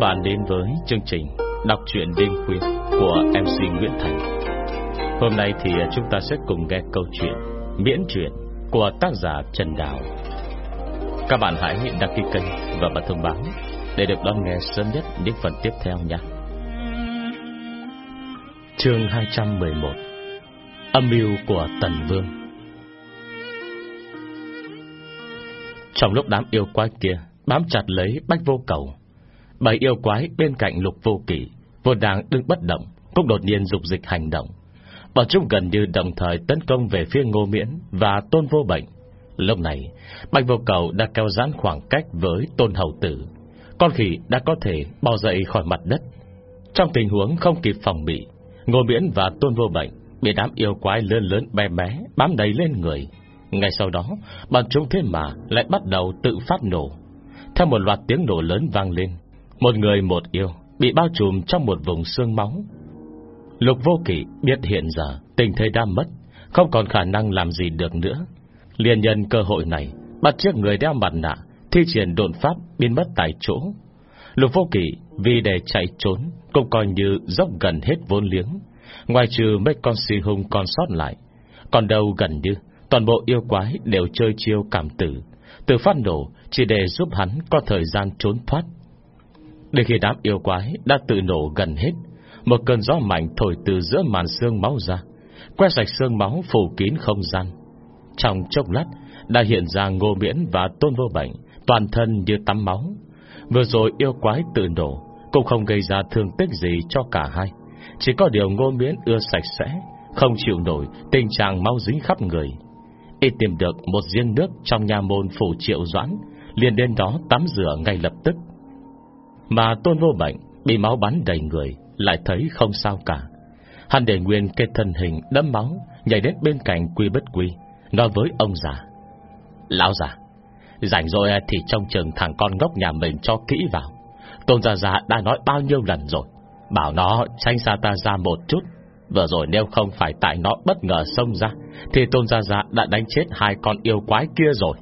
bạn đến với chương trình Đọc truyện đêm khuya của MC Nguyễn Thành. Hôm nay thì chúng ta sẽ cùng nghe câu chuyện Miễn truyện của tác giả Trần Đào. Các bạn hãy đăng ký kênh và bật thông báo Để được đón nghe sớm nhất những phần tiếp theo nhé Chương 211 Âm mưu của Tần Vương. Trong lúc đám yêu quái kia Bám chặt lấy bách vô cầu Bảy yêu quái bên cạnh lục vô kỷ Vô đang đứng bất động, Cũng đột nhiên dục dịch hành động. Bọn chúng gần như đồng thời tấn công về phía ngô miễn Và tôn vô bệnh. Lúc này, Bạch vô cầu đã kéo giãn khoảng cách với tôn hầu tử. Con khỉ đã có thể bò dậy khỏi mặt đất. Trong tình huống không kịp phòng bị, Ngô miễn và tôn vô bệnh Bị đám yêu quái lớn lớn bé bé Bám đầy lên người. Ngay sau đó, Bọn chúng thế mà lại bắt đầu tự phát nổ. Theo một loạt tiếng nổ lớn vang lên một người một yêu Bị bao trùm trong một vùng xương máu. Lục vô kỷ biết hiện giờ Tình thế đã mất, Không còn khả năng làm gì được nữa. Liền nhân cơ hội này, Bắt chiếc người đeo mặt nạ, Thi triển độn pháp biến mất tại chỗ. Lục vô kỷ vì để chạy trốn Cũng coi như dốc gần hết vốn liếng. Ngoài trừ mấy con si hung còn sót lại, Còn đâu gần như Toàn bộ yêu quái đều chơi chiêu cảm tử. Từ phát nổ, Chỉ để giúp hắn có thời gian trốn thoát. Đến khi đám yêu quái đã tự nổ gần hết, Một cơn gió mạnh thổi từ giữa màn xương máu ra, Quét sạch xương máu phủ kín không gian. Trong chốc lát, Đã hiện ra ngô miễn và tôn vô bệnh, Toàn thân như tắm máu. Vừa rồi yêu quái tự nổ Cũng không gây ra thương tích gì cho cả hai. Chỉ có điều ngô miễn ưa sạch sẽ, Không chịu nổi Tình trạng máu dính khắp người. Y tìm được một riêng nước Trong nhà môn phủ triệu doãn, liền đến đó tắm rửa ngay lập tức mà tôn vô bệnh Bị máu bắn đầy người Lại thấy không sao cả. Hắn để nguyên cái thân hình, đẫm máu, Nhảy đến bên cạnh quy bất quy, Nói với ông già, Lão già, Rảnh rồi thì trong trường thằng con ngốc nhà mình cho kỹ vào. Tôn Gia già đã nói bao nhiêu lần rồi, Bảo nó tranh xa ta ra một chút. Vừa rồi nếu không phải tại nó bất ngờ xông ra, Thì Tôn Gia Gia đã đánh chết hai con yêu quái kia rồi.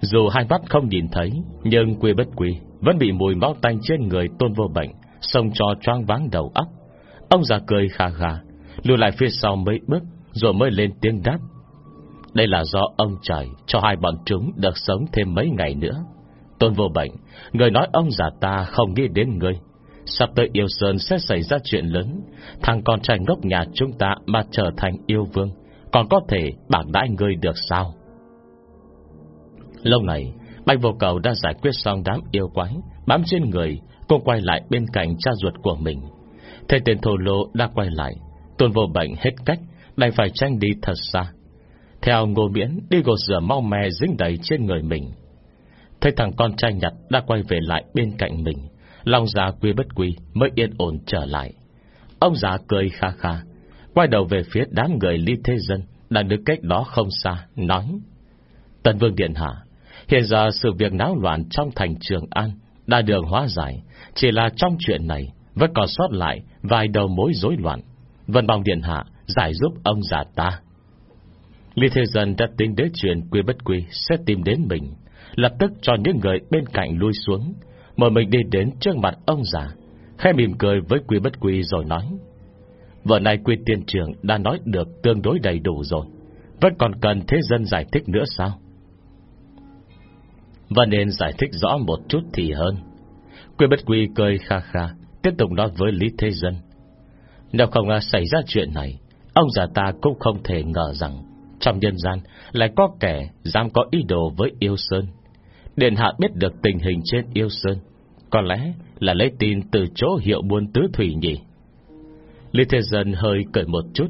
Dù hai mắt không nhìn thấy, Nhưng quy bất quy vẫn bị mùi máu tanh trên người tôn vô bệnh Xông cho choáng váng đầu óc. Ông già cười khà khà, Lùi lại phía sau mấy bước, Rồi mới lên tiếng đáp. Đây là do ông trời Cho hai bọn chúng được sống thêm mấy ngày nữa. Tôn vô bệnh, Người nói ông già ta không nghĩ đến người Sắp tới yêu sơn sẽ xảy ra chuyện lớn, Thằng con trai ngốc nhà chúng ta Mà trở thành yêu vương, Còn có thể bạc đãi người được sao? Lâu này Bạch vô cầu đã giải quyết xong đám yêu quái, Bám trên người, Cô quay lại bên cạnh cha ruột của mình. Thầy tên thổ lô đã quay lại, Tôn vô bệnh hết cách, Đành phải tranh đi thật xa. Theo ngô miễn, đi gột rửa mau me dính đầy trên người mình. Thấy thằng con trai nhặt đã quay về lại bên cạnh mình, Lòng già quy bất quy Mới yên ổn trở lại. Ông già cười kha kha, Quay đầu về phía đám người ly thế dân Đang đứng cách đó không xa, Nói, Tần Vương Điện Hạ Hiện giờ sự việc náo loạn trong thành Trường An đã được hóa giải, chỉ là trong chuyện này vẫn còn sót lại vài đầu mối rối loạn. Vân Bòng Điện Hạ giải giúp ông già ta. Lý Thế Dân đã tính đến chuyện quy bất quy sẽ tìm đến mình, lập tức cho những người bên cạnh lui xuống, mời mình đi đến trước mặt ông già, khẽ mỉm cười với quy bất quy rồi nói. Vợ này quy tiên trưởng đã nói được tương đối đầy đủ rồi, vẫn còn cần Thế Dân giải thích nữa sao? Và nên giải thích rõ một chút thì hơn. Quy bất quy cười kha kha, Tiếp tục nói với Lý Thế Dân. Nếu không xảy ra chuyện này, Ông già ta cũng không thể ngờ rằng Trong nhân gian Lại có kẻ dám có ý đồ với Yêu Sơn. Điện hạ biết được tình hình trên Yêu Sơn, Có lẽ là lấy tin từ chỗ hiệu buôn tứ thủy nhỉ? Lý Thế Dân hơi cười một chút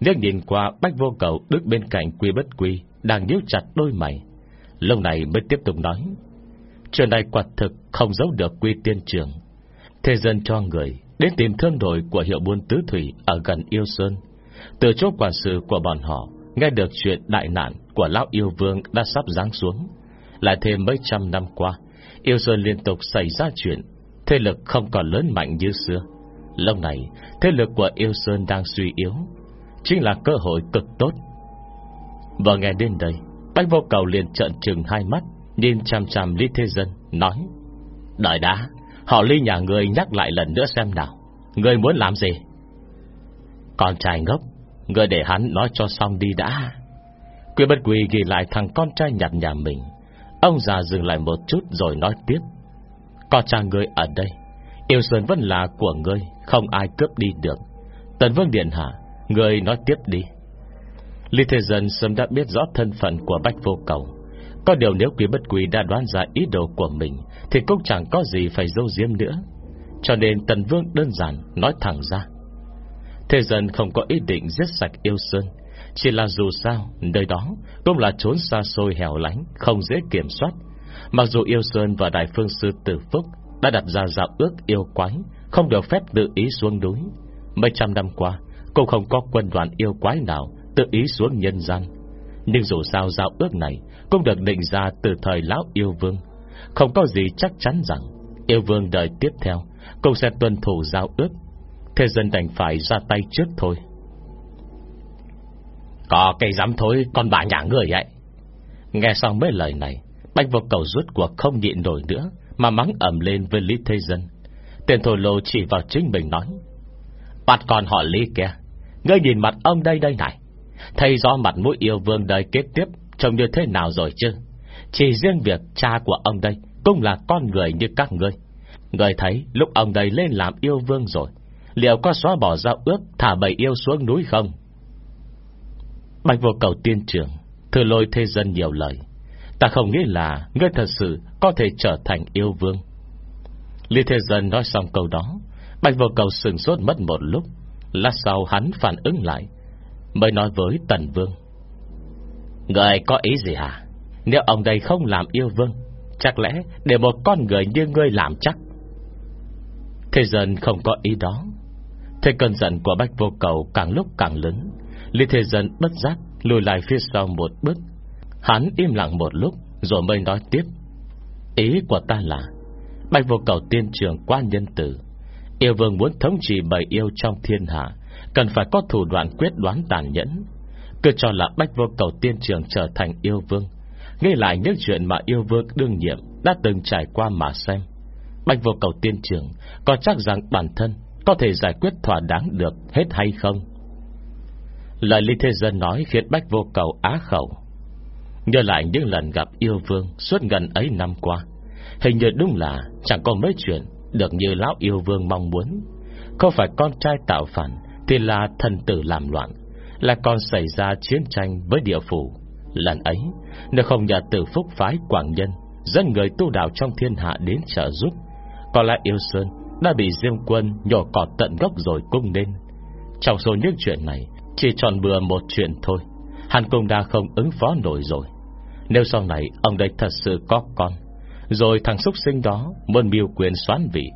nhớ nhìn qua bách vô cầu Đứng bên cạnh quy bất quy, Đang nhíu chặt đôi mày. Lâu này mới tiếp tục nói, Chuyện này quả thực không giấu được quy tiên trường. Thế dân cho người Đến tìm thương đội của hiệu buôn tứ thủy Ở gần Yêu Sơn. Từ chỗ quản sự của bọn họ Nghe được chuyện đại nạn của Lão Yêu Vương Đã sắp giáng xuống. Lại thêm mấy trăm năm qua, Yêu Sơn liên tục xảy ra chuyện, Thế lực không còn lớn mạnh như xưa. Lâu này Thế lực của Yêu Sơn đang suy yếu, Chính là cơ hội cực tốt. Và nghe đến đây Bách vô cầu liền trợn trừng hai mắt, Nhìn chằm chằm Lý Thế Dân, Nói, Đợi đã, Họ ly nhà người nhắc lại lần nữa xem nào Người muốn làm gì? Con trai ngốc Người để hắn nói cho xong đi đã. Quy bất quỳ ghi lại thằng con trai nhặt nhà mình. Ông già dừng lại một chút rồi nói tiếp, Con trai người ở đây, Yêu Sơn vẫn là của ngươi, Không ai cướp đi được. Tần Vương Điện Hạ, Ngươi nói tiếp đi. Lý Thế Dân sớm đã biết rõ thân phận của Bách Vô Cầu. Có điều nếu quý bất quý đã đoán ra ý đồ của mình, Thì cũng chẳng có gì phải dâu diếm nữa. Cho nên Tần Vương đơn giản Nói thẳng ra. Thế dân không có ý định giết sạch yêu Sơn. Chỉ là dù sao, Nơi đó cũng là trốn xa xôi hẻo lánh, Không dễ kiểm soát. Mặc dù yêu Sơn và Đại Phương Sư Tử Phúc Đã đặt ra dạo ước yêu quái, Không được phép tự ý xuống núi. Mấy trăm năm qua, Cũng không có quân đoàn yêu quái nào Tự ý xuống nhân gian. Nhưng dù sao giao ước này Cũng được định ra từ thời lão yêu vương. Không có gì chắc chắn rằng Yêu vương đời tiếp theo Cũng sẽ tuân thủ giao ước. Thế dân đành phải ra tay trước thôi. Có cây dám thôi Con bà nhà người ấy. Nghe xong mấy lời này Bạch vô cầu rút cuộc không nhịn nổi nữa Mà mắng ẩm lên với Lý Thế Dân. Tiền thổ lô chỉ vào chính mình nói Bắt con họ Lý kia, Ngươi nhìn mặt ông đây đây này Thầy do mặt mũi yêu vương đời kế tiếp Trông như thế nào rồi chứ? Chỉ riêng việc cha của ông đây Cũng là con người như các ngươi. Người thấy lúc ông đây lên làm yêu vương rồi, Liệu có xóa bỏ giao ước Thả bầy yêu xuống núi không? Bạch vô cầu tiên trưởng Thừa lôi thế dân nhiều lời. Ta không nghĩ là Ngươi thật sự có thể trở thành yêu vương. Lý thế dân nói xong câu đó, Bạch vô cầu sừng sốt mất một lúc. Lát sau hắn phản ứng lại Mới nói với Tần Vương. Người có ý gì hả? Nếu ông đây không làm yêu vương, Chắc lẽ để một con người như ngươi làm chắc. Thế dân không có ý đó. Thế cơn giận của Bách Vô Cầu càng lúc càng lớn. Lý Thế Dân bất giác Lùi lại phía sau một bước. Hắn im lặng một lúc, Rồi mới nói tiếp. Ý của ta là, Bách Vô Cầu tiên trường qua nhân tử, Yêu vương muốn thống trị bầy yêu trong thiên hạ. Cần phải có thủ đoạn quyết đoán tàn nhẫn. Cứ cho là Bách Vô Cầu tiên trường trở thành yêu vương. Nghe lại những chuyện mà yêu vương đương nhiệm Đã từng trải qua mà xem. Bách Vô Cầu tiên trường Có chắc rằng bản thân Có thể giải quyết thỏa đáng được hết hay không? Lời Lý Thế Dân nói Khiến Bách Vô Cầu á khẩu. Nhớ lại những lần gặp yêu vương Suốt gần ấy năm qua, Hình như đúng là chẳng có mấy chuyện Được như lão yêu vương mong muốn. Không phải con trai tạo phản thì là thần tử làm loạn, Là còn xảy ra chiến tranh với địa phủ. Lần ấy, Nếu không nhờ tử phúc phái quảng nhân, Dẫn người tu đạo trong thiên hạ đến trợ giúp, Có lẽ yêu sơn Đã bị diêm quân nhổ cọt tận gốc rồi cung nên. Trong số những chuyện này, Chỉ tròn bừa một chuyện thôi Hàn Cung đã không ứng phó nổi rồi. Nếu sau này ông đây thật sự có con, Rồi thằng xúc sinh đó Muốn miêu quyền xoán vị,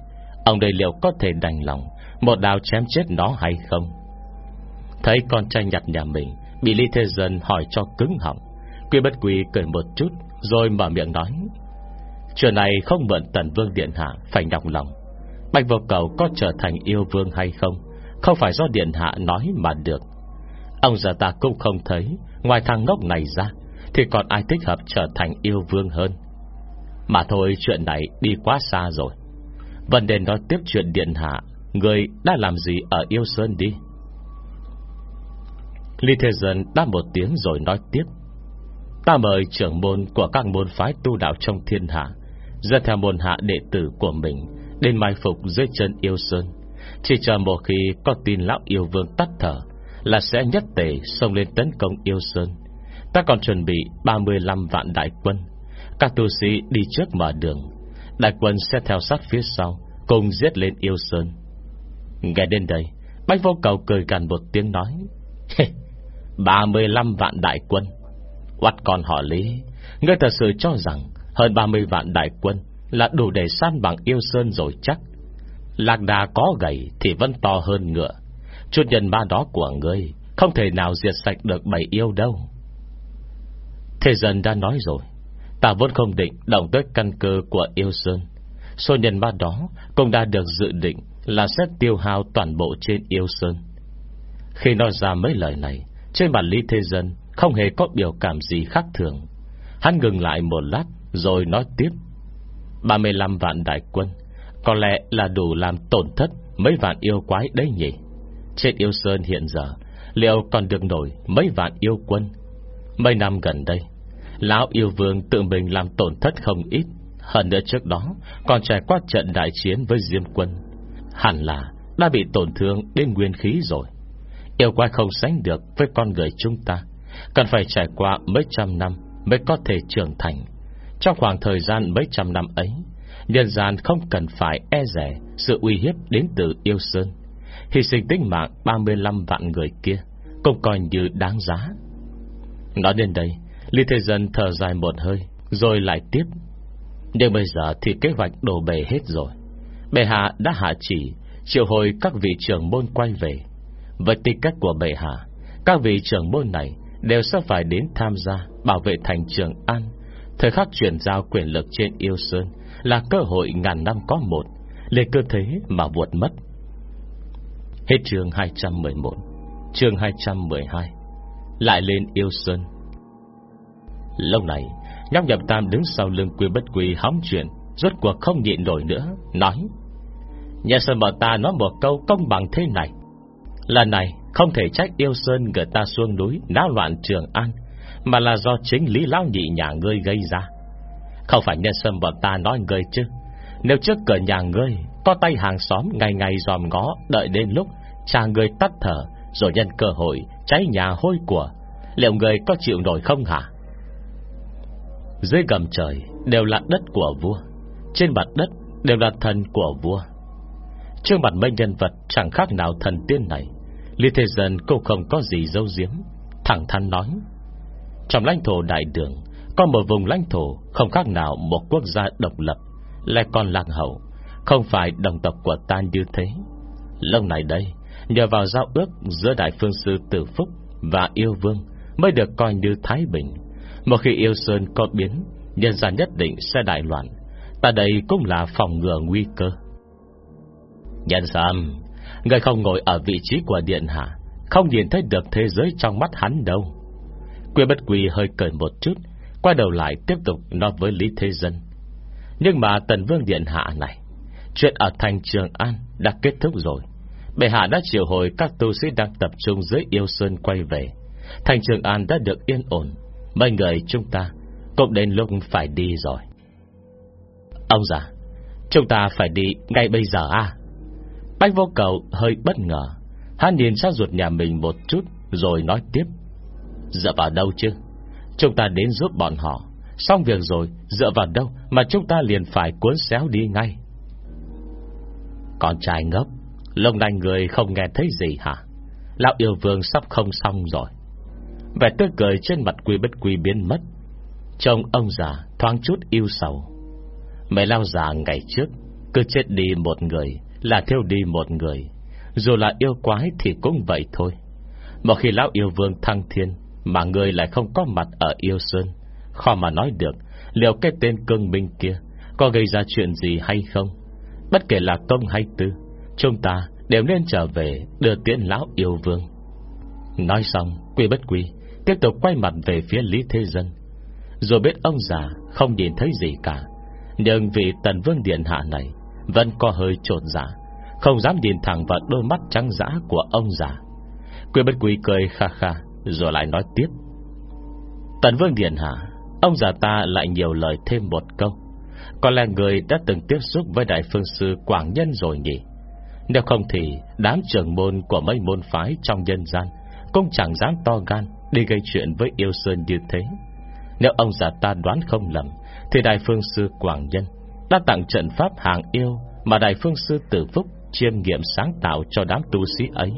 Ông đây liệu có thể đành lòng một đào chém chết nó hay không? Thấy con trai nhặt nhà mình, Bị Lý Thế Dân hỏi cho cứng họng. Quy bất quy cười một chút, Rồi mở miệng nói. Chuyện này không mượn tần vương điện hạ, Phải đọc lòng. Bạch vô cầu có trở thành yêu vương hay không? Không phải do điện hạ nói mà được. Ông giờ ta cũng không thấy, Ngoài thằng ngốc này ra, Thì còn ai thích hợp trở thành yêu vương hơn? Mà thôi, chuyện này đi quá xa rồi. Vấn đề nói tiếp chuyện điện hạ Người đã làm gì ở yêu sơn đi? Lý Thế Dân đáp một tiếng rồi nói tiếp. Ta mời trưởng môn của các môn phái tu đạo trong thiên hạ, Dẫn theo môn hạ đệ tử của mình Đến mai phục dưới chân yêu sơn. Chỉ chờ một khi có tin lão yêu vương tắt thở Là sẽ nhất tể xông lên tấn công yêu sơn. Ta còn chuẩn bị 35 vạn đại quân. Các tu sĩ đi trước mở đường. Đại quân sẽ theo sát phía sau, Cùng giết lên yêu sơn. Nghe đến đây, Bách vô cầu cười gần một tiếng nói 35 vạn đại quân. Quát con họ lý, Ngươi thật sự cho rằng Hơn 30 vạn đại quân Là đủ để san bằng yêu sơn rồi chắc? Lạc đà có gầy Thì vẫn to hơn ngựa. Chút nhân ba đó của ngươi Không thể nào diệt sạch được bảy yêu đâu. Thế dân đã nói rồi, Ta vốn không định động tới căn cơ của yêu sơn. Số nhân ba đó Cũng đã được dự định là sẽ tiêu hao toàn bộ trên yêu sơn. Khi nói ra mấy lời này, Trên mặt Lý Thế Dân Không hề có biểu cảm gì khác thường. Hắn ngừng lại một lát, Rồi nói tiếp. 35 vạn đại quân, Có lẽ là đủ làm tổn thất Mấy vạn yêu quái đấy nhỉ? Trên yêu sơn hiện giờ, Liệu còn được nổi mấy vạn yêu quân? Mấy năm gần đây, Lão yêu vương tự mình làm tổn thất không ít. Hơn nữa trước đó, Còn trải qua trận đại chiến với Diêm quân. Hẳn là đã bị tổn thương đến nguyên khí rồi. Yêu quái không sánh được với con người chúng ta. Cần phải trải qua mấy trăm năm Mới có thể trưởng thành. Trong khoảng thời gian mấy trăm năm ấy, Nhân gian không cần phải e rẻ Sự uy hiếp đến từ yêu sơn. Hy sinh tính mạng 35 vạn người kia Cũng coi như đáng giá. Nói đến đây, Lý Thế Dân thở dài một hơi, Rồi lại tiếp. Nhưng bây giờ thì kế hoạch đổ bể hết rồi. Bệ hạ đã hạ chỉ, Triệu hồi các vị trưởng môn quay về. Với tư cách của bệ hạ, Các vị trưởng môn này Đều sẽ phải đến tham gia Bảo vệ thành trường An. Thời khắc chuyển giao quyền lực trên yêu sơn Là cơ hội ngàn năm có một, Lê cơ thế mà vụt mất. Hết chương 211 Chương 212 Lại lên yêu sơn. Lâu này, Nhóc nhập tam đứng sau lưng quy bất quy hóng chuyện, Rốt cuộc không nhịn nổi nữa, Nói Nhà sơn bảo ta nói một câu công bằng thế này. Lần này, không thể trách yêu sơn Người ta xuống núi náo loạn trường an, Mà là do chính lý lão nhị nhà ngươi gây ra. Không phải nhân sơn bọn ta nói ngươi chứ? Nếu trước cửa nhà ngươi Có tay hàng xóm ngày ngày dòm ngó, Đợi đến lúc cha ngươi tắt thở, Rồi nhân cơ hội cháy nhà hôi của, Liệu người có chịu nổi không hả? Dưới gầm trời Đều là đất của vua, Trên mặt đất đều là thần của vua. Trước mặt mấy nhân vật chẳng khác nào thần tiên này, Lý Thế Dân cũng không có gì dâu diếm Thẳng thắn nói. Trong lãnh thổ đại đường, Có một vùng lãnh thổ không khác nào Một quốc gia độc lập, Lại còn lạc hậu, Không phải đồng tộc của ta như thế. Lâu này đây, Nhờ vào giao ước giữa Đại Phương Sư Tử Phúc Và Yêu Vương Mới được coi như Thái Bình. Một khi Yêu Sơn có biến, Nhân gian nhất định sẽ đại loạn, Ta đây cũng là phòng ngừa nguy cơ. Nhân Sam Người không ngồi ở vị trí của điện hạ, Không nhìn thấy được thế giới trong mắt hắn đâu. Quyên bất quỳ hơi cười một chút, Quay đầu lại tiếp tục nói với Lý Thế Dân. Nhưng mà Tần Vương Điện Hạ này, Chuyện ở thành Trường An Đã kết thúc rồi. Bệ hạ đã triệu hồi các tu sĩ đang tập trung dưới yêu sơn quay về. Thành Trường An đã được yên ổn, Mấy người chúng ta Cũng đến lúc phải đi rồi. Ông già, Chúng ta phải đi ngay bây giờ à? Bách vô cầu hơi bất ngờ. Hắn nhìn sát ruột nhà mình một chút, Rồi nói tiếp. Dựa vào đâu chứ? Chúng ta đến giúp bọn họ. Xong việc rồi, dựa vào đâu Mà chúng ta liền phải cuốn xéo đi ngay? Con trai ngốc, Lông đành người không nghe thấy gì hả? Lão yêu vương sắp không xong rồi. Vẻ tươi cười trên mặt quy bất quy biến mất. Trông ông già thoáng chút yêu sầu. Mấy lao già ngày trước Cứ chết đi một người là theo đi một người. Dù là yêu quái thì cũng vậy thôi. Một khi lão yêu vương thăng thiên, Mà người lại không có mặt ở yêu sơn, Khó mà nói được Liệu cái tên cương minh kia Có gây ra chuyện gì hay không. Bất kể là công hay tư, Chúng ta đều nên trở về Đưa tiễn lão yêu vương. Nói xong, quy bất quy, Tiếp tục quay mặt về phía Lý Thế Dân. Rồi biết ông già không nhìn thấy gì cả, Nhưng vì tần vương điện hạ này vẫn có hơi trộn giả, Không dám nhìn thẳng vào đôi mắt trắng dã của ông già. Quy bất quy cười kha kha Rồi lại nói tiếp. Tần vương điện hạ Ông già ta lại nhiều lời thêm một câu. Có lẽ người đã từng tiếp xúc Với đại phương sư Quảng Nhân rồi nhỉ? Nếu không thì Đám trưởng môn của mấy môn phái trong nhân gian Cũng chẳng dám to gan Đi gây chuyện với yêu sơn như thế. Nếu ông già ta đoán không lầm Thì đại phương sư Quảng Nhân đã tặng trận pháp hàng yêu Mà đại phương sư Tử Phúc Chiêm nghiệm sáng tạo cho đám tu sĩ ấy.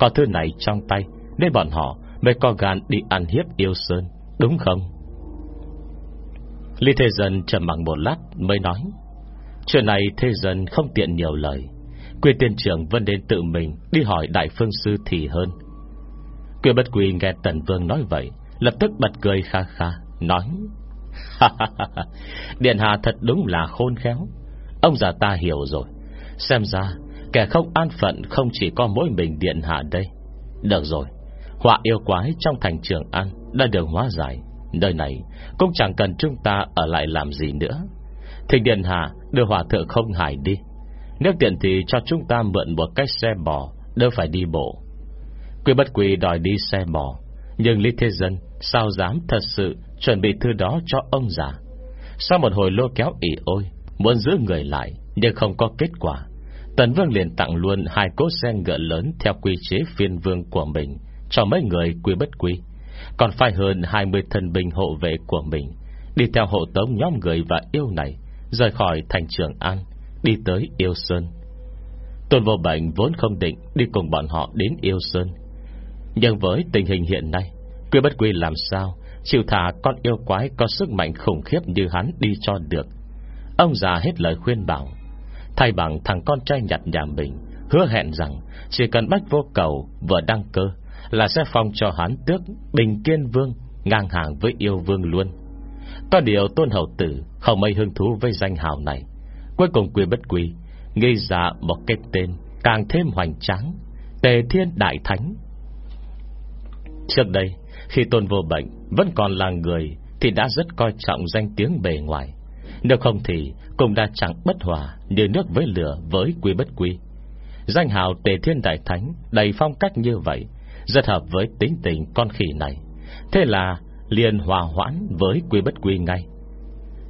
Có thứ này trong tay Nên bọn họ mới có gan đi ăn hiếp yêu sơn, Đúng không? Lý Thế Dân trầm mặc một lát mới nói, Chuyện này Thế Dân không tiện nhiều lời. Quyền tiên trưởng vẫn đến tự mình Đi hỏi Đại Phương Sư thì hơn. Quyền bất quỳ nghe Tần Vương nói vậy, Lập tức bật cười kha kha, Nói Điện hạ thật đúng là khôn khéo. Ông già ta hiểu rồi. Xem ra, kẻ không an phận Không chỉ có mỗi mình điện hạ đây. Được rồi, Họa yêu quái trong thành trường An Đã được hóa giải. Nơi này cũng chẳng cần chúng ta ở lại làm gì nữa. Thì Điện Hạ Đưa hòa thượng không hải đi. Nếu tiện thì cho chúng ta mượn một cái xe bò, Đỡ phải đi bộ. Quy bất quỳ đòi đi xe bò, Nhưng Lý Thế Dân Sao dám thật sự chuẩn bị thư đó cho ông già. Sau một hồi lô kéo ỉ ôi, Muốn giữ người lại, Nhưng không có kết quả. Tần Vương liền tặng luôn hai cỗ xe ngựa lớn Theo quy chế phiên vương của mình, Cho mấy người quy bất quy. Còn phải hơn 20 thân binh hộ vệ của mình, Đi theo hộ tống nhóm người và yêu này, Rời khỏi thành trường An, Đi tới Yêu Sơn. Tôn vô bệnh vốn không định Đi cùng bọn họ đến Yêu Sơn, Nhưng với tình hình hiện nay, Quy bất quy làm sao? Chịu thả con yêu quái có sức mạnh khủng khiếp Như hắn đi cho được. Ông già hết lời khuyên bảo. Thay bằng thằng con trai nhặt nhà mình, Hứa hẹn rằng Chỉ cần bách vô cầu vừa đăng cơ Là sẽ phong cho hắn tước Bình kiên vương Ngang hàng với yêu vương luôn. Có điều tôn hậu tử Không mấy hứng thú với danh hào này. Cuối cùng quy bất quy Nghi ra một cái tên Càng thêm hoành tráng, Tề thiên đại thánh. Trước đây khi tôn vô bệnh Vẫn còn là người Thì đã rất coi trọng danh tiếng bề ngoài. Nếu không thì Cũng đã chẳng bất hòa Như nước với lửa với quy bất quy. Danh hào tề thiên đại thánh Đầy phong cách như vậy, Rất hợp với tính tình con khỉ này. Thế là liền hòa hoãn với quy bất quy ngay.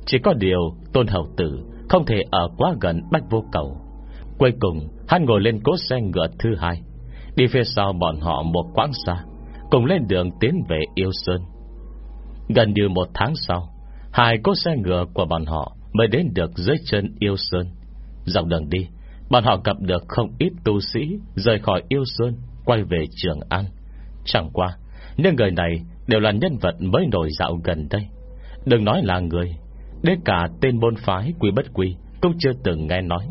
Chỉ có điều Tôn hậu tử Không thể ở quá gần bách vô cầu. Cuối cùng hắn ngồi lên cốt xe ngựa thứ hai, Đi phía sau bọn họ một quãng xa. Cùng lên đường tiến về Yêu Sơn. Gần như một tháng sau, Hai cốt xe ngựa của bọn họ Mới đến được dưới chân Yêu Sơn. Dọc đường đi, Bọn họ gặp được không ít tu sĩ Rời khỏi Yêu Sơn, Quay về Trường An. Chẳng qua, Những người này đều là nhân vật mới nổi dạo gần đây. Đừng nói là người, Đến cả tên môn phái quý bất quý Cũng chưa từng nghe nói.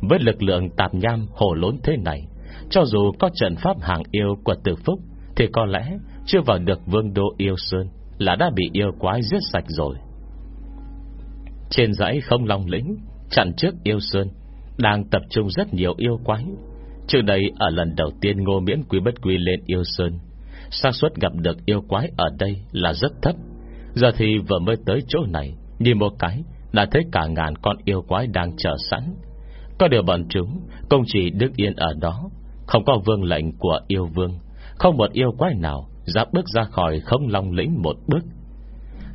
Với lực lượng tạp nham hồ lốn thế này, Cho dù có trận pháp hàng yêu của tử phúc thì có lẽ chưa vào được vương đô yêu sơn Là đã bị yêu quái giết sạch rồi. Trên dãy không long lĩnh, Chặn trước yêu sơn, Đang tập trung rất nhiều yêu quái. Trước đây, ở lần đầu tiên ngô miễn quý bất quý lên yêu sơn, xác suất gặp được yêu quái ở đây là rất thấp. Giờ thì vừa mới tới chỗ này Nhìn một cái, Đã thấy cả ngàn con yêu quái đang chờ sẵn. Có điều bọn chúng công chỉ đứng yên ở đó, Không có vương lệnh của yêu vương không một yêu quái nào Dám bước ra khỏi không long lĩnh một bước.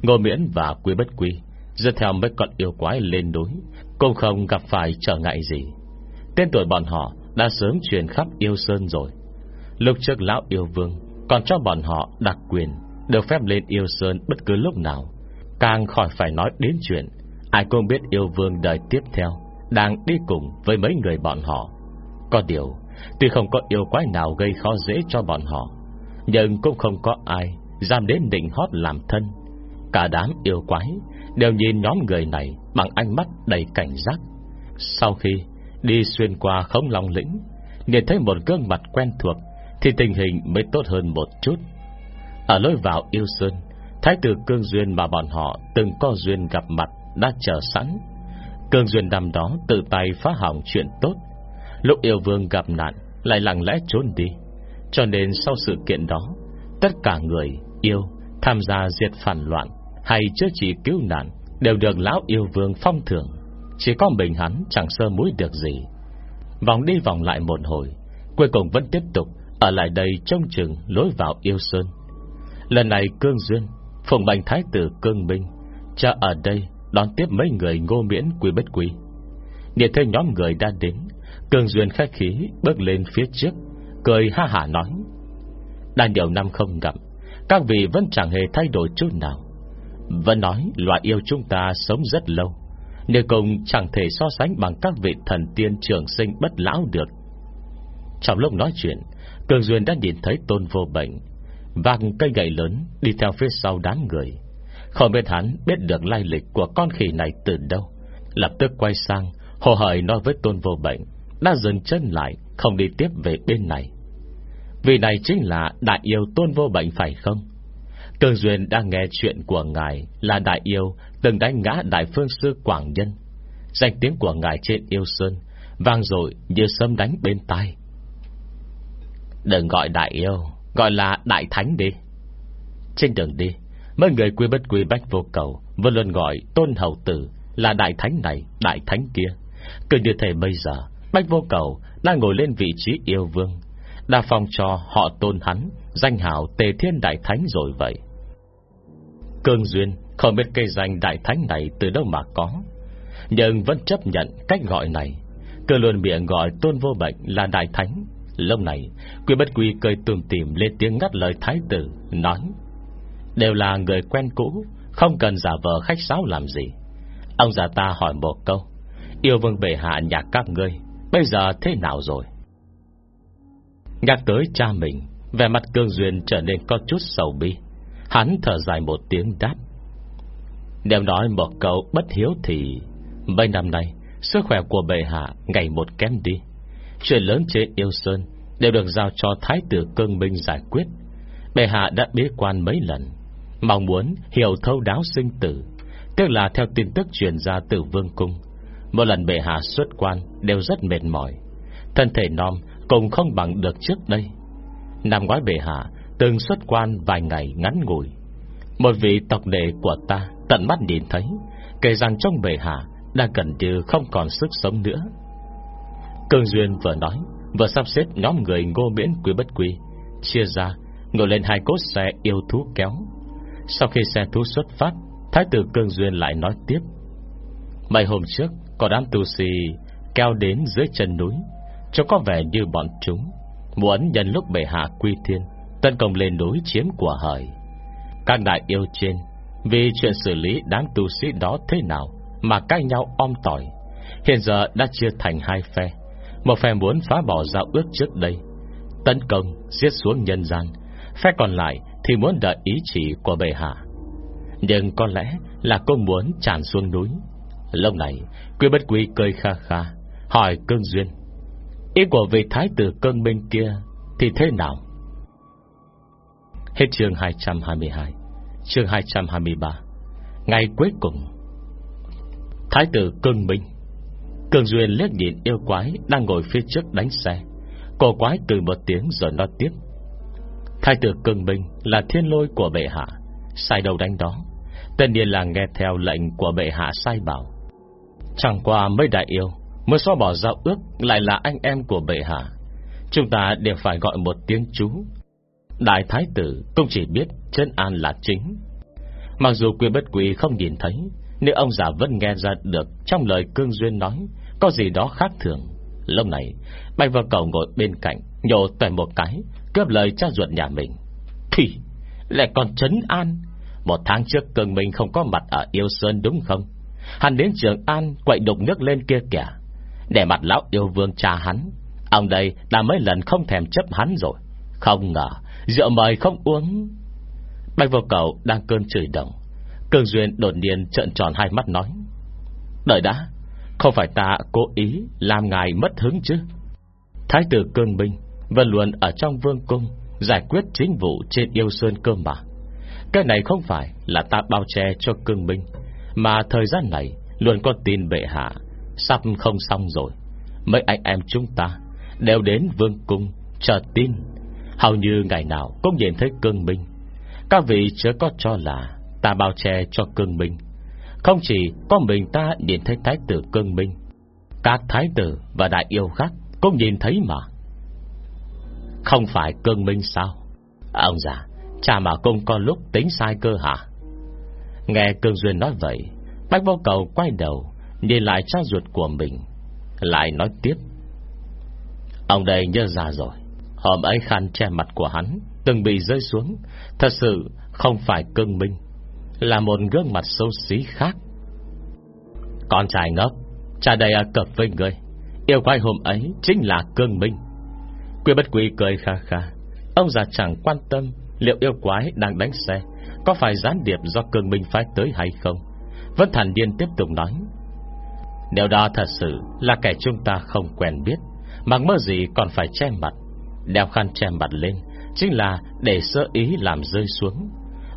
Ngô miễn và quý bất quý Dẫn theo mấy con yêu quái lên núi, Cũng không gặp phải trở ngại gì. Tên tuổi bọn họ Đã sớm truyền khắp yêu sơn rồi. Lúc trước lão yêu vương Còn cho bọn họ đặc quyền Được phép lên yêu sơn bất cứ lúc nào. Càng khỏi phải nói đến chuyện, Ai cũng biết yêu vương đời tiếp theo Đang đi cùng với mấy người bọn họ. Có điều Tuy không có yêu quái nào gây khó dễ cho bọn họ, Nhưng cũng không có ai Dám đến định hót làm thân. Cả đám yêu quái Đều nhìn nhóm người này Bằng ánh mắt đầy cảnh giác. Sau khi đi xuyên qua không lòng lĩnh, Nhìn thấy một gương mặt quen thuộc, Thì tình hình mới tốt hơn một chút. Ở lối vào yêu sơn, Thái tử Cương Duyên mà bọn họ Từng có duyên gặp mặt Đã chờ sẵn. Cương Duyên năm đó tự tay phá hỏng chuyện tốt Lúc yêu vương gặp nạn, Lại lặng lẽ trốn đi. Cho nên sau sự kiện đó, Tất cả người yêu Tham gia diệt phản loạn Hay chữa trị cứu nạn Đều được lão yêu vương phong thưởng. Chỉ có mình hắn chẳng sơ mũi được gì. Vòng đi vòng lại một hồi, Cuối cùng vẫn tiếp tục Ở lại đây trông chừng lối vào yêu sơn. Lần này Cương Duyên, Phùng bành thái tử cương minh Cha ở đây đón tiếp mấy người ngô miễn quý bất quý. Nhìn thấy nhóm người đã đến Cương Duyên khách khí bước lên phía trước, Cười ha hả nói Đã nhiều năm không gặp Các vị vẫn chẳng hề thay đổi chút nào. Vẫn nói loại yêu chúng ta sống rất lâu Nhưng cùng chẳng thể so sánh Bằng các vị thần tiên trường sinh bất lão được. Trong lúc nói chuyện Cường Duyên đã nhìn thấy tôn vô bệnh Vàng cây gậy lớn Đi theo phía sau đám người. Không biết hắn biết được lai lịch Của con khỉ này từ đâu, Lập tức quay sang Hồ hởi nói với tôn vô bệnh đã dừng chân lại, Không đi tiếp về bên này. Vì này chính là đại yêu tôn vô bệnh phải không? Cường Duyên đang nghe chuyện của ngài Là đại yêu, Từng đánh ngã đại phương sư Quảng Nhân. Danh tiếng của ngài trên yêu sơn, Vang dội như sấm đánh bên tai. Đừng gọi đại yêu, Gọi là đại thánh đi. Trên đường đi, Mấy người quy bất quy bách vô cầu, Vẫn luôn gọi tôn hậu tử Là đại thánh này, Đại thánh kia. Cứ như thế bây giờ Bách vô cầu đang ngồi lên vị trí yêu vương. Đã phong cho họ tôn hắn, Danh hào tề thiên đại thánh rồi vậy. Cương Duyên Không biết cây danh đại thánh này Từ đâu mà có, Nhưng vẫn chấp nhận cách gọi này. Cứ luôn miệng gọi tôn vô bệnh là đại thánh. Lâu này Quy bất quy cười tùm tìm lên tiếng ngắt lời thái tử, Nói, Đều là người quen cũ, Không cần giả vờ khách sáo làm gì. Ông già ta hỏi một câu, Yêu vương bệ hạ nhà các ngươi Bây giờ thế nào rồi? Nhắc tới cha mình Về mặt cương duyên trở nên có chút sầu bi. Hắn thở dài một tiếng đáp. Nếu nói một câu bất hiếu thì Mấy năm nay, Sức khỏe của bệ hạ ngày một kém đi. Chuyện lớn trên yêu sơn Đều được giao cho thái tử cương minh giải quyết. Bệ hạ đã bế quan mấy lần, Mong muốn hiểu thâu đáo sinh tử, Tức là theo tin tức truyền ra từ vương cung. Một lần bệ hạ xuất quan Đều rất mệt mỏi. Thân thể non cũng không bằng được trước đây. Năm ngoái bệ hạ Từng xuất quan vài ngày ngắn ngủi. Một vị tộc đệ của ta Tận mắt nhìn thấy, Kể rằng trong bệ hạ Đã gần như không còn sức sống nữa. Cương Duyên vừa nói, Vừa sắp xếp nhóm người ngô miễn quý bất quý Chia ra, Ngồi lên hai cốt xe yêu thú kéo. Sau khi xe thú xuất phát, Thái tử Cương Duyên lại nói tiếp. Mấy hôm trước có đám tu sĩ Kéo đến dưới chân núi Trông có vẻ như bọn chúng Muốn nhân lúc bệ hạ quy thiên, Tấn công lên núi chiếm của hời. Các đại yêu trên, Vì chuyện xử lý đám tu sĩ đó thế nào Mà cãi nhau om tỏi, Hiện giờ đã chia thành hai phe. Một phe muốn phá bỏ giao ước trước đây, Tấn công, Giết xuống nhân gian, Phe còn lại thì muốn đợi ý chỉ của bệ hạ. Nhưng có lẽ là cô muốn tràn xuống núi Lúc này Quy bất quy cười kha kha, Hỏi cương duyên, Ý của vị thái tử cơn minh kia Thì thế nào? Hết chương 222 Chương 223 Ngày cuối cùng. Thái tử cơn minh Cường Duyên liếc nhìn yêu quái Đang ngồi phía trước đánh xe. Cổ quái cười một tiếng rồi nói tiếp. Thái tử cưng minh Là thiên lôi của bệ hạ, Sai đầu đánh đó. Tất nhiên là nghe theo lệnh của bệ hạ sai bảo. Chẳng qua mấy đại yêu Mới xóa bỏ giao ước Lại là anh em của bệ hạ. Chúng ta đều phải gọi một tiếng chú. Đại thái tử cũng chỉ biết chân an là chính. Mặc dù quy bất quý không nhìn thấy, nếu ông già vẫn nghe ra được Trong lời cương duyên nói, Có gì đó khác thường. Lúc này, Bạch vào cầu ngồi bên cạnh, Nhổ tuần một cái, Cướp lời cha ruột nhà mình. Thì, lại còn trấn an. Một tháng trước cường mình không có mặt ở Yêu Sơn đúng không? Hắn đến trường An, Quậy đục nước lên kia kìa. Để mặt lão yêu vương cha hắn, Ông đây đã mấy lần không thèm chấp hắn rồi. Không ngờ, Rượu mời không uống. Bạch vô cầu đang cơn chửi đồng. Cường Duyên đột nhiên trợn tròn hai mắt nói, Đợi đã, Không phải ta cố ý Làm ngài mất hứng chứ? Thái tử cương binh Vẫn luôn ở trong vương cung, Giải quyết chính vụ trên yêu sơn cơ mà. Cái này không phải là ta bao che cho cương binh mà thời gian này, Luôn có tin bệ hạ, Sắp không xong rồi. Mấy anh em chúng ta Đều đến vương cung chờ tin. Hầu như ngày nào cũng nhìn thấy cương minh. Các vị chưa có cho là Ta bao che cho cương minh. Không chỉ có mình ta nhìn thấy thái tử cương minh, Các thái tử và đại yêu khác Cũng nhìn thấy mà. Không phải cương minh sao? Ông già, Cha mà cũng con lúc tính sai cơ hả? Nghe cương duyên nói vậy, Bách vô cầu quay đầu, Nhìn lại cha ruột của mình, Lại nói tiếp. Ông đây nhớ ra rồi, Hôm ấy khăn che mặt của hắn Từng bị rơi xuống, Thật sự không phải cưng minh, Là một gương mặt xấu xí khác. Con trai ngốc, Cha đây cập với người Yêu quái hôm ấy chính là cương minh. Quy bất quy cười kha kha, Ông già chẳng quan tâm Liệu yêu quái đang đánh xe. Có phải gián điệp do cương minh phái tới hay không? Vẫn thản điên tiếp tục nói, Nếu đó thật sự Là kẻ chúng ta không quen biết Mặc mơ gì còn phải che mặt, Đeo khăn che mặt lên, Chính là để sơ ý làm rơi xuống.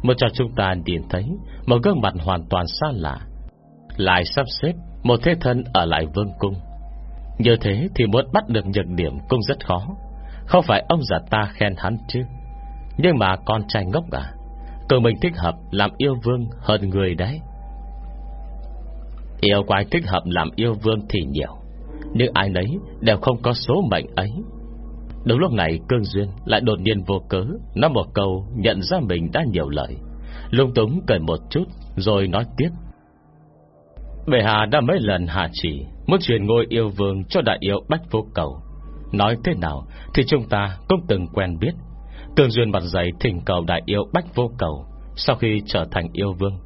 Một cho chúng ta nhìn thấy Một gương mặt hoàn toàn xa lạ, Lại sắp xếp Một thế thân ở lại vương cung. Như thế thì muốn bắt được nhược điểm Cũng rất khó. Không phải ông già ta khen hắn chứ, Nhưng mà con trai ngốc à? Cơ mình thích hợp làm yêu vương hơn người đấy. Yêu quái thích hợp làm yêu vương thì nhiều, Nhưng ai nấy đều không có số mệnh ấy. Đúng lúc này, Cương Duyên lại đột nhiên vô cớ, Nói một câu nhận ra mình đã nhiều lời. Lung túng cười một chút, Rồi nói tiếp. Bệ hạ đã mấy lần hạ chỉ, Muốn truyền ngôi yêu vương cho đại yêu Bách Vô Cầu. Nói thế nào Thì chúng ta cũng từng quen biết. Cương Duyên mặt dày thỉnh cầu đại yêu Bách Vô Cầu. Sau khi trở thành yêu vương,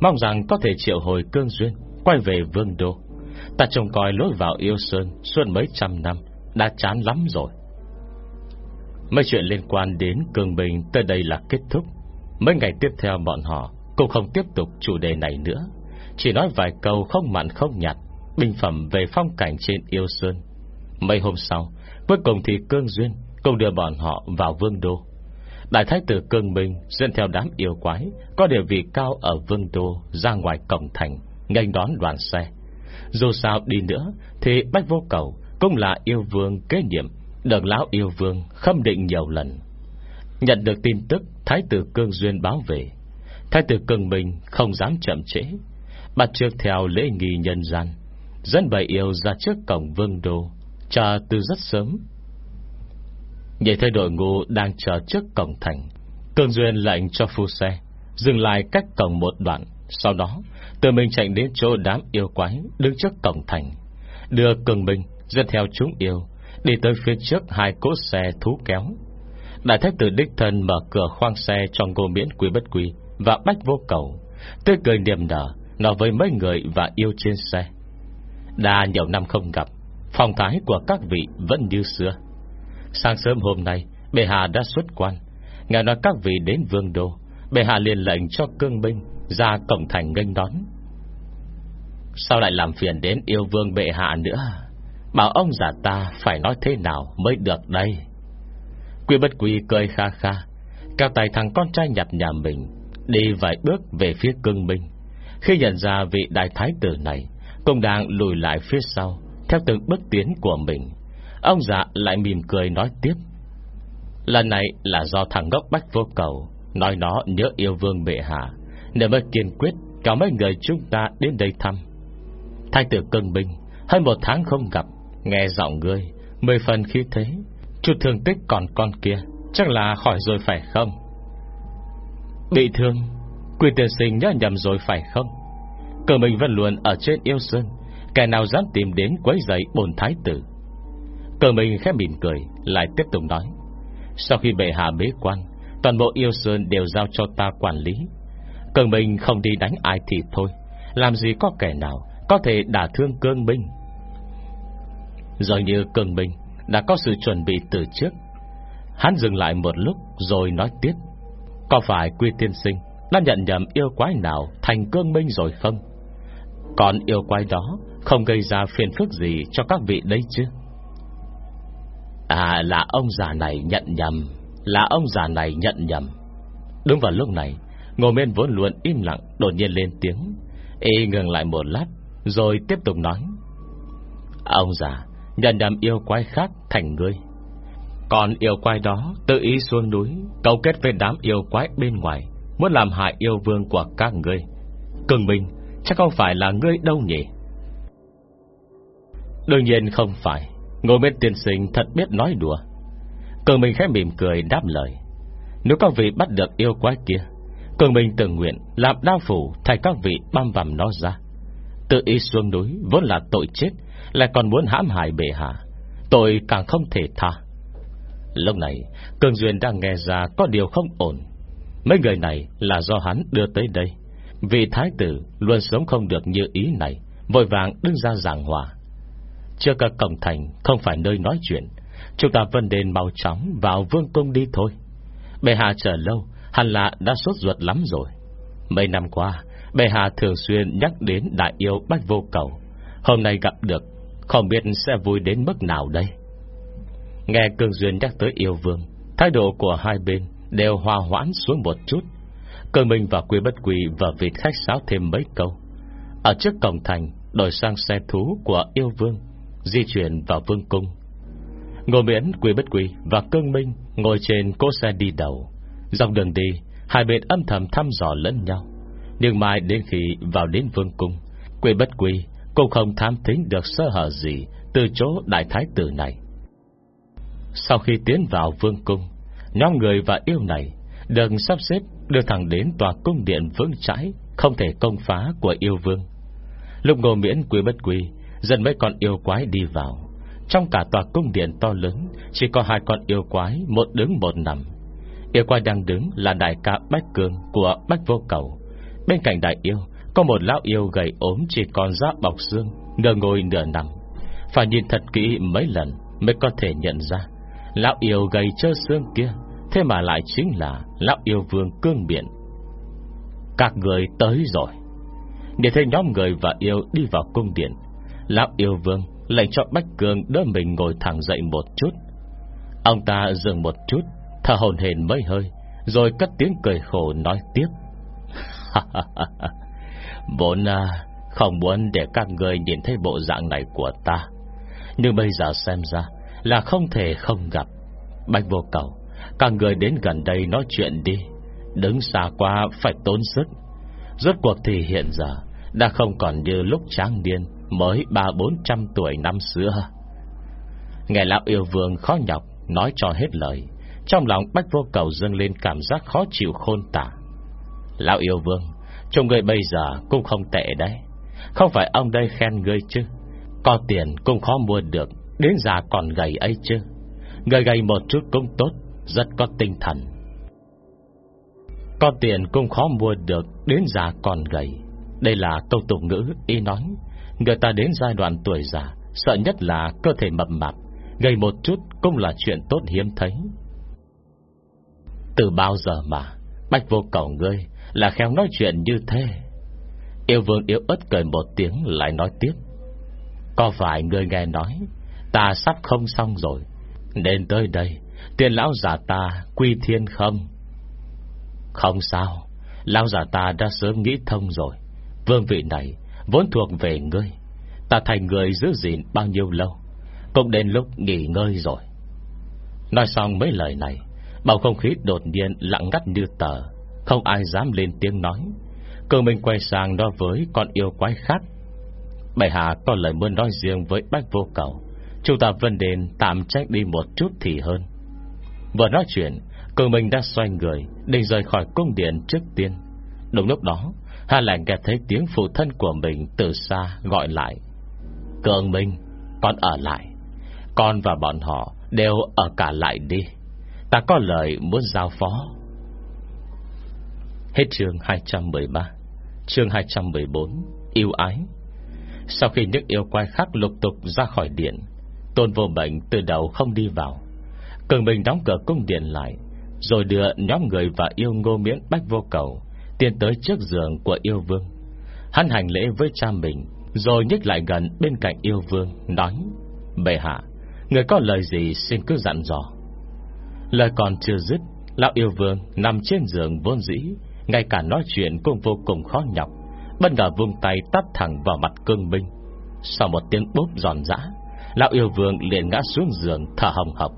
Mong rằng có thể triệu hồi Cương Duyên, Quay về vương đô. Ta trông coi lối vào yêu sơn Suốt mấy trăm năm, Đã chán lắm rồi. Mấy chuyện liên quan đến Cương Bình Tới đây là kết thúc. Mấy ngày tiếp theo bọn họ Cũng không tiếp tục chủ đề này nữa. Chỉ nói vài câu không mặn không nhạt, Bình phẩm về phong cảnh trên yêu sơn. Mấy hôm sau, Cuối cùng thì Cương Duyên Cùng đưa bọn họ vào vương đô. Đại thái tử Cương Minh Dẫn theo đám yêu quái, Có địa vị cao ở vương đô, Ra ngoài cổng thành, nghênh đón đoàn xe. Dù sao đi nữa, Thì Bách Vô Cầu Cũng là yêu vương kế nhiệm, Được lão yêu vương khâm định nhiều lần. Nhận được tin tức Thái tử Cương Duyên báo về, Thái tử Cương Minh không dám chậm trễ, Bắt trước theo lễ nghi nhân gian, Dẫn bày yêu ra trước cổng vương đô, Chờ từ rất sớm. Nhìn thấy đội ngũ đang chờ trước cổng thành. Cương Duyên lệnh cho phu xe, Dừng lại cách cổng một đoạn. Sau đó Tự mình chạy đến chỗ đám yêu quái, Đứng trước cổng thành. Đưa cường minh, dẫn theo chúng yêu, Đi tới phía trước hai cỗ xe thú kéo. Đại thái tử đích thân mở cửa khoang xe cho ngô miễn quý bất quý Và bách vô cầu. Tươi cười niềm nở, Nói với mấy người và yêu trên xe. Đã nhiều năm không gặp, Phong thái của các vị vẫn như xưa. Sáng sớm hôm nay, Bệ hạ đã xuất quan. Ngài nói các vị đến vương đô. Bệ hạ liền lệnh cho cương binh Ra cổng thành nghênh đón. Sao lại làm phiền đến yêu vương bệ hạ nữa? Bảo ông giả ta Phải nói thế nào mới được đây? Quy bất quy cười kha kha, Cao tay thằng con trai nhặt nhà mình, Đi vài bước về phía cương binh. Khi nhận ra vị đại thái tử này, Cũng đang lùi lại phía sau, Theo từng bước tiến của mình. Ông già lại mỉm cười nói tiếp. Lần này là do thằng gốc bách vô cầu, Nói nó nhớ yêu vương bệ hạ, Nên mới kiên quyết Cả mấy người chúng ta đến đây thăm. Thái tử cân binh, Hơn một tháng không gặp, Nghe giọng ngươi, Mười phần khi thế, Chút thương tích còn con kia, Chắc là khỏi rồi phải không? Bị thương, Quy tiền sinh nhớ nhầm rồi phải không? Cờ mình vẫn luôn ở trên yêu sơn, Kẻ nào dám tìm đến quấy giấy bồn thái tử Cờ mình khẽ mỉm cười, Lại tiếp tục nói. Sau khi bệ hạ bế quan, Toàn bộ yêu sơn đều giao cho ta quản lý. Cờ mình không đi đánh ai thì thôi, Làm gì có kẻ nào Có thể đả thương cương binh Giờ như cương binh Đã có sự chuẩn bị từ trước. Hắn dừng lại một lúc Rồi nói tiếp. Có phải quy tiên sinh Đã nhận nhầm yêu quái nào Thành cương binh rồi không? Còn yêu quái đó Không gây ra phiền phức gì cho các vị đấy chứ? À là ông già này nhận nhầm. Là ông già này nhận nhầm. Đúng vào lúc này, Ngô Miên vốn luôn im lặng, Đột nhiên lên tiếng. Y ngừng lại một lát, Rồi tiếp tục nói. Ông già, nhận nhầm yêu quái khác thành ngươi. Còn yêu quái đó Tự ý xuống núi, Cấu kết với đám yêu quái bên ngoài, Muốn làm hại yêu vương của các ngươi. Cường Minh, Chắc không phải là ngươi đâu nhỉ? Đương nhiên không phải. Ngồi bên tiên sinh thật biết nói đùa. Cường mình khẽ mỉm cười đáp lời. Nếu các vị bắt được yêu quái kia, Cường mình tự nguyện Làm đao phủ thay các vị băm vằm nó ra. Tự ý xuống núi Vốn là tội chết, Lại còn muốn hãm hại bệ hạ. Tội càng không thể tha. Lúc này, Cường Duyên đang nghe ra có điều không ổn. Mấy người này là do hắn đưa tới đây. Vì thái tử Luôn sống không được như ý này, Vội vàng đứng ra giảng hòa chưa cả cổng thành, Không phải nơi nói chuyện. Chúng ta vẫn nên mau chóng vào vương cung đi thôi. Bệ hạ chờ lâu, Hẳn là đã sốt ruột lắm rồi. Mấy năm qua, Bệ hạ thường xuyên nhắc đến đại yêu bách vô cầu. Hôm nay gặp được, Không biết sẽ vui đến mức nào đây. Nghe Cương Duyên nhắc tới yêu vương, Thái độ của hai bên Đều hòa hoãn xuống một chút. Cương Minh và Quy Bất Quỳ Và vịt khách sáo thêm mấy câu. Ở trước cổng thành, Đổi sang xe thú của yêu vương Di chuyển vào vương cung. Ngô Miễn, Quy Bất Quy và Cương Minh Ngồi trên cỗ xe đi đầu. Dọc đường đi Hai bên âm thầm thăm dò lẫn nhau. Nhưng mai đến khi vào đến vương cung Quy bất Quy Cũng không tham thính được sơ hở gì Từ chỗ đại thái tử này. Sau khi tiến vào vương cung Nhóm người và yêu này Được sắp xếp đưa thẳng đến tòa cung điện vững chãi Không thể công phá của yêu vương. Lúc ngô miễn Quy bất Quy. Dẫn mấy con yêu quái đi vào. Trong cả tòa cung điện to lớn, Chỉ có hai con yêu quái, Một đứng một nằm. Yêu quái đang đứng là đại ca Bách Cương Của Bách Vô Cầu. Bên cạnh đại yêu, Có một lão yêu gầy ốm Chỉ còn da bọc xương, Nửa ngồi nửa nằm. Phải nhìn thật kỹ mấy lần Mới có thể nhận ra. Lão yêu gầy trơ xương kia, Thế mà lại chính là Lão yêu vương cương biện. Các người tới rồi. Để thấy nhóm người và yêu đi vào cung điện Lão yêu vương lệnh cho Bách Cương đỡ mình ngồi thẳng dậy một chút. Ông ta dừng một chút Thở hồn hền mấy hơi Rồi cất tiếng cười khổ nói tiếp. Vốn à, không muốn để các người nhìn thấy bộ dạng này của ta. Nhưng bây giờ xem ra Là không thể không gặp. Bạch vô cầu Các người đến gần đây nói chuyện đi. Đứng xa qua phải tốn sức. Rốt cuộc thì hiện giờ Đã không còn như lúc tráng điên." Mới ba bốn trăm tuổi năm xưa. Nghe lão yêu vương khó nhọc Nói cho hết lời, Trong lòng bách vô cầu dâng lên cảm giác khó chịu khôn tả. Lão yêu vương Trông người bây giờ cũng không tệ đấy. Không phải ông đây khen ngươi chứ? Có tiền cũng khó mua được, Đến già còn gầy ấy chứ. Người gầy một chút cũng tốt, Rất có tinh thần. Có tiền cũng khó mua được, Đến già còn gầy. Đây là câu tục ngữ y nói. Người ta đến giai đoạn tuổi già, Sợ nhất là cơ thể mập mạp Gầy một chút cũng là chuyện tốt hiếm thấy. Từ bao giờ mà bạch vô cầu ngươi Là khéo nói chuyện như thế? Yêu vương yếu ớt cười một tiếng Lại nói tiếp. Có phải ngươi nghe nói, Ta sắp không xong rồi, Nên tới đây Tiền lão giả ta quy thiên không? Không sao, Lão giả ta đã sớm nghĩ thông rồi, Vương vị này Vốn thuộc về ngươi. Ta thành người giữ gìn bao nhiêu lâu, Cũng đến lúc nghỉ ngơi rồi. Nói xong mấy lời này, Bầu không khí đột nhiên lặng ngắt như tờ. Không ai dám lên tiếng nói. Cường Minh quay sang nói với con yêu quái khác. Bày hạ có lời muốn nói riêng với bách vô cầu. Chúng ta vân đền tạm trách đi một chút thì hơn. Vừa nói chuyện Cường Minh đã xoay người, Định rời khỏi cung điện trước tiên. Đúng lúc đó Hà lại nghe thấy tiếng phụ thân của mình Từ xa gọi lại. Cường Minh, Con ở lại. Con và bọn họ đều ở cả lại đi. Ta có lời muốn giao phó. Hết chương 213 Chương 214 Yêu ái. Sau khi những yêu quái khác lục tục ra khỏi điện, Tôn vô bệnh từ đầu không đi vào. Cường Minh đóng cửa cung điện lại, Rồi đưa nhóm người và yêu ngô miễn bách vô cầu Tiến tới trước giường của yêu vương. Hắn hành lễ với cha mình, Rồi nhích lại gần bên cạnh yêu vương, Nói, Bệ hạ, Người có lời gì xin cứ dặn dò. Lời còn chưa dứt, Lão yêu vương nằm trên giường vốn dĩ, Ngay cả nói chuyện cũng vô cùng khó nhọc, Bất ngờ vung tay tắt thẳng vào mặt cương minh. Sau một tiếng bốp giòn giã, Lão yêu vương liền ngã xuống giường thở hồng hộc.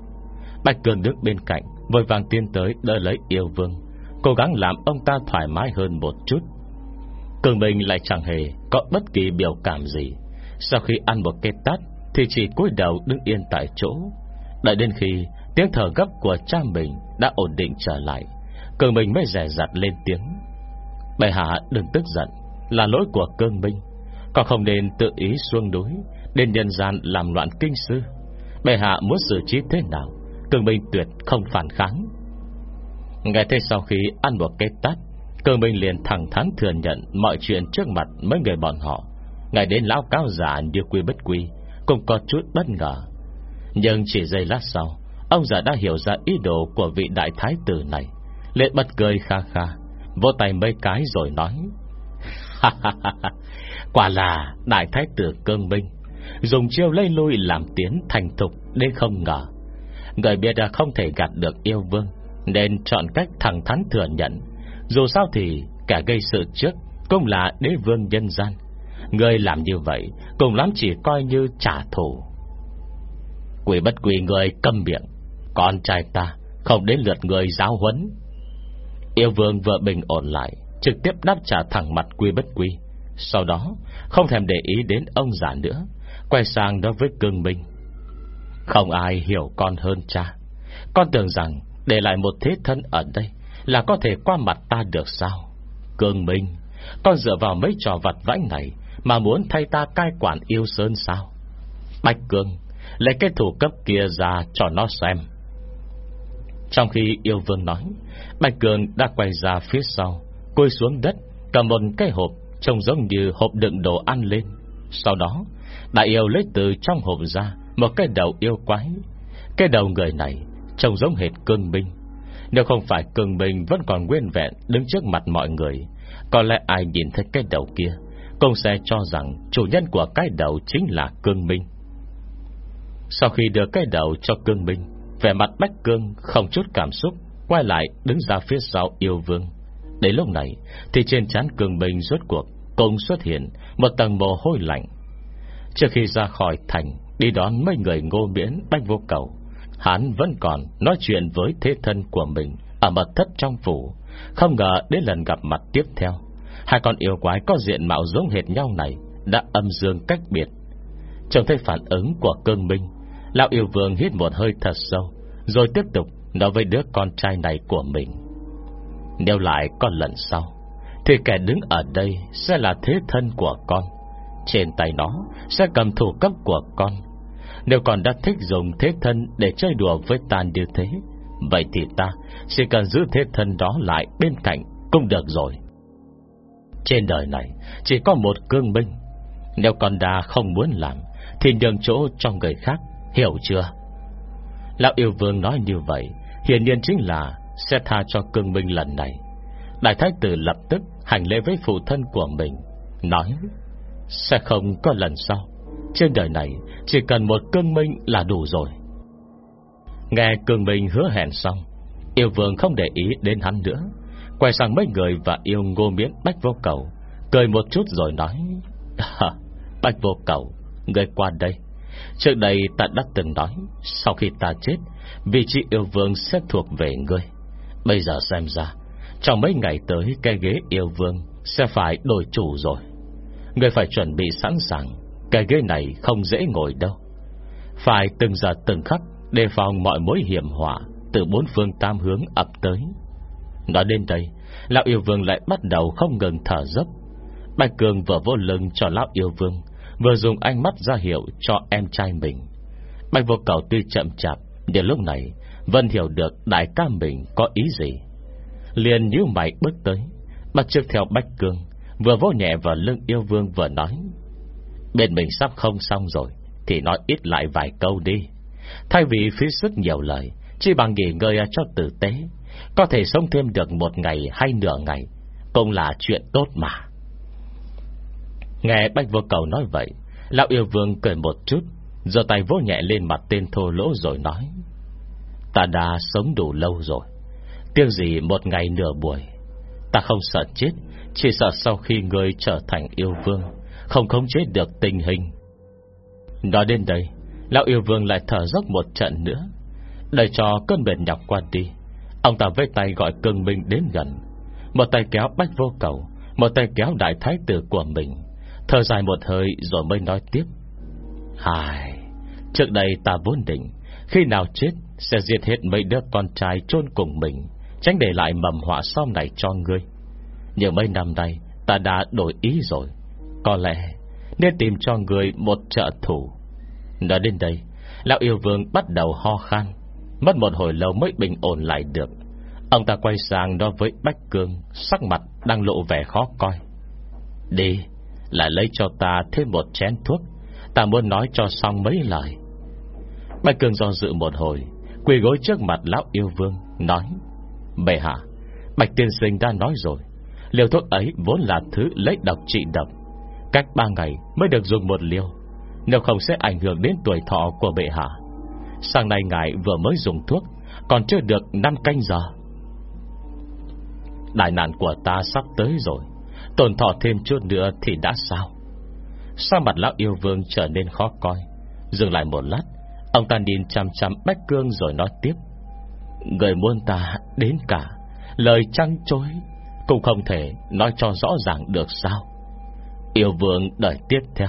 Bạch cương đứng bên cạnh, Vội vàng tiến tới đỡ lấy yêu vương. Cố gắng làm ông ta thoải mái hơn một chút. Cường bình lại chẳng hề Có bất kỳ biểu cảm gì. Sau khi ăn một cái tát Thì chỉ cúi đầu đứng yên tại chỗ. Đợi đến khi tiếng thở gấp của cha mình Đã ổn định trở lại Cường bình mới rẻ rặt lên tiếng. Bệ hạ đừng tức giận Là lỗi của Cương Minh. Còn không nên tự ý xuông đối, Đến nhân gian làm loạn kinh sư. Bệ hạ muốn xử trí thế nào Cường Minh tuyệt không phản kháng ngay thế sau khi ăn một cái tát Cường Minh liền thẳng thắn thừa nhận Mọi chuyện trước mặt mấy người bọn họ. Ngày đến lão cao giả như quy bất quy, Cũng có chút bất ngờ. Nhưng chỉ giây lát sau, Ông già đã hiểu ra ý đồ của vị đại thái tử này. Lệ bật cười kha kha Vô tay mấy cái rồi nói Quả là đại thái tử cương minh, Dùng chiêu lây lui làm tiến thành thục Đến không ngờ. Người biết đã không thể gạt được yêu vương nên chọn cách thẳng thắn thừa nhận. Dù sao thì Cả gây sự trước Cũng là đế vương nhân gian. Người làm như vậy Cùng lắm chỉ coi như trả thù. Quỷ bất quỷ người câm miệng, Con trai ta, Không đến lượt người giáo huấn. Yêu vương vợ bình ổn lại, Trực tiếp đáp trả thẳng mặt quy bất quy Sau đó, Không thèm để ý đến ông già nữa, Quay sang đó với cương minh, Không ai hiểu con hơn cha. Con tưởng rằng để lại một thế thân ở đây, Là có thể qua mặt ta được sao? Cương minh, Con dựa vào mấy trò vặt vãnh này Mà muốn thay ta cai quản yêu sơn sao? Bạch Cương, Lấy cái thủ cấp kia ra cho nó xem. Trong khi yêu vương nói, Bạch Cương đã quay ra phía sau Côi xuống đất, Cầm một cái hộp Trông giống như hộp đựng đồ ăn lên. Sau đó, Đại yêu lấy từ trong hộp ra Một cái đầu yêu quái. Cái đầu người này Trông giống hệt cương binh Nếu không phải cương binh vẫn còn nguyên vẹn Đứng trước mặt mọi người, Có lẽ ai nhìn thấy cái đầu kia Cũng sẽ cho rằng chủ nhân của cái đầu chính là cương binh Sau khi đưa cái đầu cho cương binh Vẻ mặt Bách Cương không chút cảm xúc Quay lại đứng ra phía sau yêu vương. Đến lúc này, Thì trên trán cường bình rốt cuộc Cùng xuất hiện một tầng mồ hôi lạnh. Trước khi ra khỏi thành, Đi đón mấy người ngô miễn bách vô cầu Hắn vẫn còn nói chuyện với thế thân của mình Ở mật thất trong phủ, Không ngờ đến lần gặp mặt tiếp theo. Hai con yêu quái có diện mạo giống hệt nhau này Đã âm dương cách biệt. Trông thấy phản ứng của cương minh, Lão yêu vương hít một hơi thật sâu, Rồi tiếp tục nói với đứa con trai này của mình. Nếu lại con lần sau, Thì kẻ đứng ở đây Sẽ là thế thân của con. Trên tay nó sẽ cầm thủ cấp của con. Nếu còn đã thích dùng thế thân Để chơi đùa với ta như thế, Vậy thì ta Chỉ cần giữ thế thân đó lại bên cạnh Cũng được rồi. Trên đời này, Chỉ có một cương minh. Nếu con đà không muốn làm, Thì nhường chỗ cho người khác, Hiểu chưa? Lão yêu vương nói như vậy, Hiển nhiên chính là sẽ tha cho cương minh lần này. Đại thái tử lập tức Hành lễ với phụ thân của mình, Nói, Sẽ không có lần sau. Trên đời này chỉ cần một cương minh là đủ rồi. Nghe cương minh hứa hẹn xong, Yêu vương không để ý đến hắn nữa. Quay sang mấy người và yêu ngô miễn bách vô cầu, Cười một chút rồi nói Bách vô cầu Người qua đây. Trước đây ta đã từng nói, Sau khi ta chết, Vị trí yêu vương sẽ thuộc về ngươi. Bây giờ xem ra, Trong mấy ngày tới cái ghế yêu vương Sẽ phải đổi chủ rồi. Người phải chuẩn bị sẵn sàng cái ghế này không dễ ngồi đâu. Phải từng giờ từng khắc Đề phòng mọi mối hiểm họa Từ bốn phương tam hướng ập tới. Nói đến đây Lão yêu vương lại bắt đầu không ngừng thở dốc. Bạch Cường vừa vô lưng cho Lão yêu vương Vừa dùng ánh mắt ra hiệu cho em trai mình. Bạch vô cầu tuy chậm chạp để lúc này Vân hiểu được đại ca mình có ý gì. Liền nhíu mày bước tới Bắt trước theo bạch cường, Vừa vô nhẹ vào lưng yêu vương vừa nói Bên mình sắp không xong rồi, Thì nói ít lại vài câu đi. Thay vì phí sức nhiều lời, Chỉ bằng nghỉ ngơi cho tử tế, Có thể sống thêm được một ngày hay nửa ngày, Cũng là chuyện tốt mà. Nghe Bách Vô Cầu nói vậy, Lão yêu vương cười một chút Giờ tay vỗ nhẹ lên mặt tên thô lỗ rồi nói, Ta đã sống đủ lâu rồi, Tiếc gì một ngày nửa buổi. Ta không sợ chết, Chỉ sợ sau khi ngươi trở thành yêu vương. Không khống chế được tình hình. Nói đến đây, Lão yêu vương lại thở dốc một trận nữa. Để cho cơn mệt nhọc qua đi, Ông ta với tay gọi cương minh đến gần. Một tay kéo bách vô cầu, Một tay kéo đại thái tử của mình. Thở dài một hơi rồi mới nói tiếp. Hài, Trước đây ta vốn định, Khi nào chết Sẽ diệt hết mấy đứa con trai chôn cùng mình, Tránh để lại mầm họa sau này cho ngươi. Nhưng mấy năm nay, Ta đã đổi ý rồi. Có lẽ nên tìm cho người Một trợ thủ. Nói đến đây, Lão yêu vương bắt đầu ho khan. Mất một hồi lâu mới bình ổn lại được. Ông ta quay sang nói với Bách Cương, Sắc mặt đang lộ vẻ khó coi. Đi Lại lấy cho ta thêm một chén thuốc. Ta muốn nói cho xong mấy lời. Bạch cương do dự một hồi, Quỳ gối trước mặt lão yêu vương, Nói, Bệ hạ, Bạch tiên sinh đã nói rồi. Liều thuốc ấy vốn là thứ lấy độc trị độc. Cách ba ngày mới được dùng một liều, Nếu không sẽ ảnh hưởng đến tuổi thọ của bệ hạ. Sáng nay ngài vừa mới dùng thuốc, Còn chưa được 5 canh giờ. Đại nạn của ta sắp tới rồi, Tổn thọ thêm chút nữa thì đã sao? Sao mặt lão yêu vương trở nên khó coi? Dừng lại một lát, Ông ta nhìn chăm chăm Bách Cương rồi nói tiếp. Người muôn ta đến cả, Lời trăng chối Cũng không thể nói cho rõ ràng được sao? Yêu vương đời tiếp theo.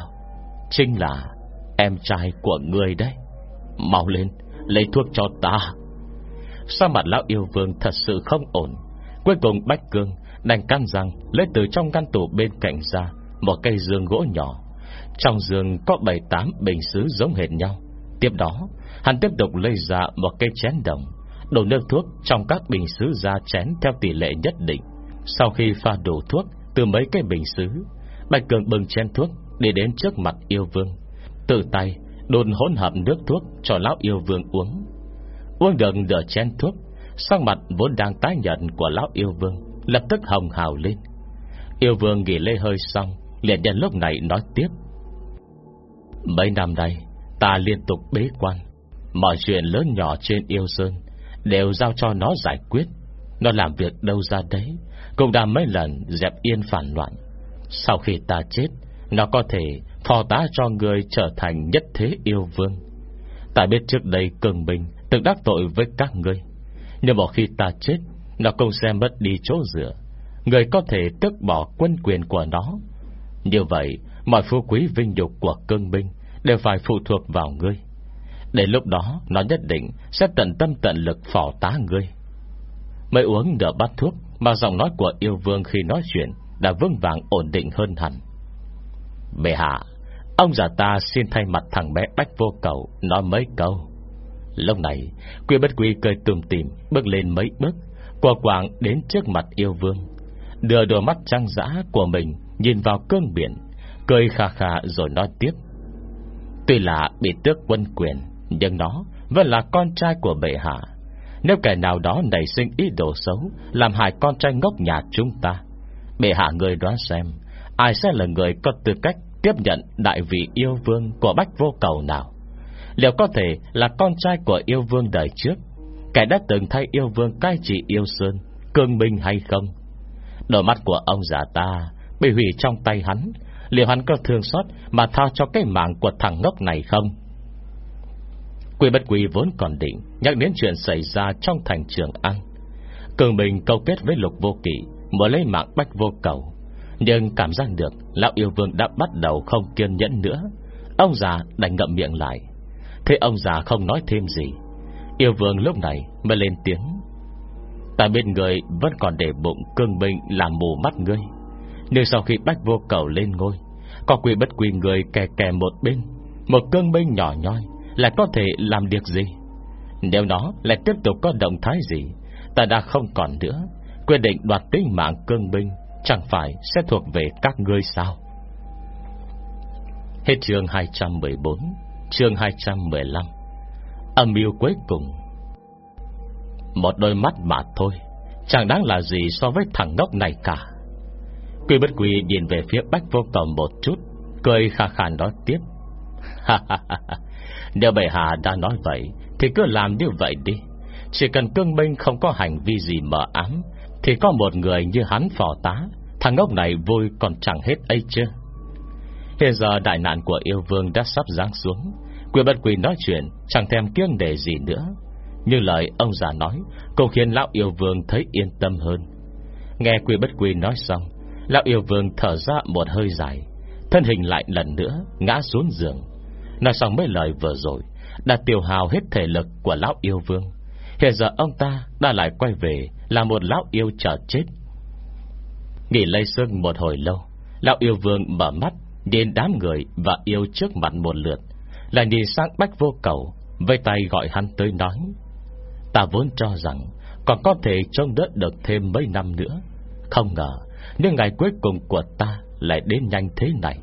Chính là Em trai của người đấy. Mau lên, Lấy thuốc cho ta. Sao mặt lão yêu vương thật sự không ổn. Cuối cùng Bách Cương Đành can rằng lấy từ trong ngăn tủ bên cạnh ra Một cây giường gỗ nhỏ. Trong giường có bảy tám bình xứ giống hệt nhau. Tiếp đó, Hắn tiếp tục lấy ra một cây chén đồng, Đổ nước thuốc trong các bình xứ ra chén Theo tỷ lệ nhất định. Sau khi pha đủ thuốc từ mấy cái bình xứ Bạch Cường bừng chén thuốc, Đi đến trước mặt yêu vương. Tự tay, đồn hỗn hợp nước thuốc Cho lão yêu vương uống. Uống được nửa chén thuốc Sang mặt vốn đang tái nhận của lão yêu vương, Lập tức hồng hào lên. Yêu vương nghỉ lê hơi xong, liền nhân lúc này nói tiếp. Mấy năm nay, Ta liên tục bế quan, Mọi chuyện lớn nhỏ trên yêu sơn Đều giao cho nó giải quyết. Nó làm việc đâu ra đấy, Cũng đã mấy lần dẹp yên phản loạn. Sau khi ta chết, Nó có thể phò tá cho người trở thành nhất thế yêu vương. Ta biết trước đây cường bình Từng đắc tội với các ngươi. Nhưng một khi ta chết, Nó cũng sẽ mất đi chỗ dựa. Người có thể tước bỏ quân quyền của nó. Như vậy, Mọi phú quý vinh dục của cương binh Đều phải phụ thuộc vào ngươi. Để lúc đó, Nó nhất định sẽ tận tâm tận lực phỏ tá ngươi. Mới uống nửa bát thuốc Mà giọng nói của yêu vương khi nói chuyện đã vững vàng ổn định hơn hẳn. Bệ hạ, Ông già ta xin thay mặt thằng bé Bách Vô Cầu Nói mấy câu. Lúc này, Quy bất quy cười tùm tìm, Bước lên mấy bước Quả quảng đến trước mặt yêu vương, Đưa đôi mắt trăng dã của mình Nhìn vào cơn biển, Cười khà khà rồi nói tiếp. Tuy là bị tước quân quyền, Nhưng nó vẫn là con trai của bệ hạ. Nếu kẻ nào đó nảy sinh ý đồ xấu, Làm hại con trai ngốc nhà chúng ta Bệ hạ người đoán xem, Ai sẽ là người có tư cách Tiếp nhận đại vị yêu vương Của Bách Vô Cầu nào? Liệu có thể là con trai của yêu vương đời trước, Kẻ đã từng thay yêu vương cai trị yêu sơn, Cương minh hay không? Đôi mắt của ông già ta Bị hủy trong tay hắn, Liệu hắn có thương xót Mà tha cho cái mạng của thằng ngốc này không? Quỷ bất quỷ vốn còn định Nhắc đến chuyện xảy ra trong thành trường An. Cường Bình câu kết với lục vô kỵ mở lấy mạng bách vô cầu. Nhưng cảm giác được Lão yêu vương đã bắt đầu không kiên nhẫn nữa. Ông già đành ngậm miệng lại. Thế ông già không nói thêm gì. Yêu vương lúc này mới lên tiếng. Ta bên người vẫn còn để bụng cương binh làm mù mắt ngươi. Nhưng sau khi bách vô cầu lên ngôi, Có quy bất quy người kè kè một bên. Một cương binh nhỏ nhoi Lại có thể làm được gì? Nếu nó lại tiếp tục có động thái gì, Ta đã không còn nữa. Quyết định đoạt tính mạng cương binh Chẳng phải sẽ thuộc về các ngươi sao? Hết chương 214 Chương 215 Âm mưu cuối cùng. Một đôi mắt mà thôi, Chẳng đáng là gì so với thằng ngốc này cả. Quy bất quy nhìn về phía bách vô cầu một chút, Cười khà khà nói tiếp. Nếu bệ hạ đã nói vậy, Thì cứ làm như vậy đi. Chỉ cần cương minh không có hành vi gì mờ ám thì có một người như hắn phò tá, Thằng ngốc này vui còn chẳng hết ấy chứ. Hiện giờ đại nạn của yêu vương đã sắp giáng xuống, Quyền bất quỳ nói chuyện, Chẳng thèm kiêng đề gì nữa. Như lời ông già nói, Cũng khiến lão yêu vương thấy yên tâm hơn. Nghe quỳ bất quỳ nói xong, Lão yêu vương thở ra một hơi dài, Thân hình lại lần nữa Ngã xuống giường. Nói xong mấy lời vừa rồi, Đã tiêu hào hết thể lực của lão yêu vương. Hiện giờ ông ta đã lại quay về là một lão yêu chờ chết. Nghỉ lây sương một hồi lâu, Lão yêu vương mở mắt Nhìn đám người và yêu trước mặt một lượt Là nhìn sang bách vô cầu vây tay gọi hắn tới nói, Ta vốn cho rằng Còn có thể trông đỡ được thêm mấy năm nữa. Không ngờ Nhưng ngày cuối cùng của ta Lại đến nhanh thế này.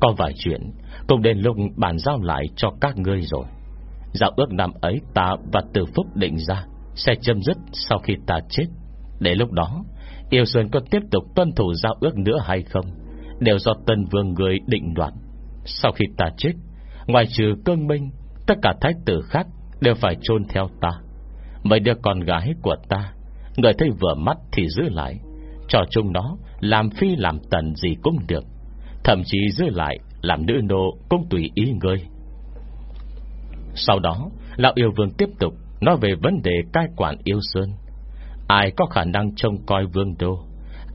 Có vài chuyện Cũng đến lúc bàn giao lại cho các ngươi rồi. Giao ước năm ấy ta và Từ Phúc định ra sẽ chấm dứt sau khi ta chết. Để lúc đó, Yêu Sơn có tiếp tục tuân thủ giao ước nữa hay không, Đều do tân vương người định đoạt Sau khi ta chết Ngoài trừ cương minh, Tất cả thái tử khác đều phải chôn theo ta. Mấy đứa con gái của ta, Người thấy vừa mắt thì giữ lại, Cho chung nó Làm phi làm tần gì cũng được, Thậm chí giữ lại Làm nữ nô cũng tùy ý ngươi. Sau đó, Lão yêu vương tiếp tục Nói về vấn đề cai quản yêu sơn. Ai có khả năng trông coi vương đô?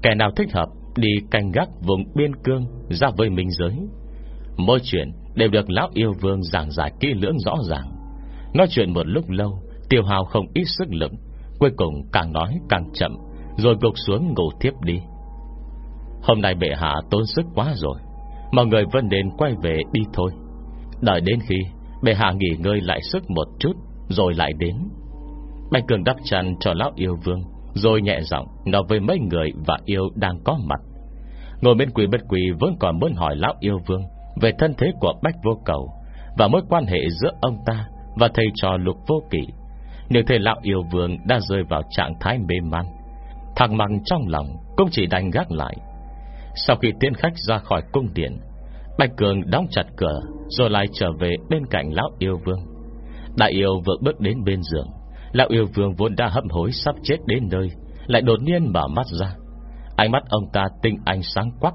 Kẻ nào thích hợp Đi canh gác vùng biên cương Ra với minh giới? Mỗi chuyện đều được lão yêu vương giảng giải kỹ lưỡng rõ ràng. Nói chuyện một lúc lâu, Tiêu hào không ít sức lực. Cuối cùng càng nói càng chậm, Rồi gục xuống ngủ tiếp đi. Hôm nay bệ hạ tốn sức quá rồi, Mọi người vẫn nên quay về đi thôi. Đợi đến khi Bệ hạ nghỉ ngơi lại sức một chút rồi lại đến. Bạch Cường đắp chăn cho lão yêu vương, Rồi nhẹ giọng nói với mấy người Và yêu đang có mặt. Ngồi bên quỷ bất quỷ vẫn còn muốn hỏi lão yêu vương Về thân thế của Bách Vô Cầu Và mối quan hệ giữa ông ta Và thầy trò lục vô kỷ Nhưng thầy lão yêu vương đã rơi vào trạng thái mê man, Thằng măng trong lòng Cũng chỉ đành gác lại. Sau khi tiến khách ra khỏi cung điện, Bạch Cường đóng chặt cửa Rồi lại trở về bên cạnh lão yêu vương. Đại yêu vừa bước đến bên giường. Lão yêu vương vốn đã hậm hối sắp chết đến nơi, Lại đột nhiên mở mắt ra. Ánh mắt ông ta tinh ánh sáng quắc,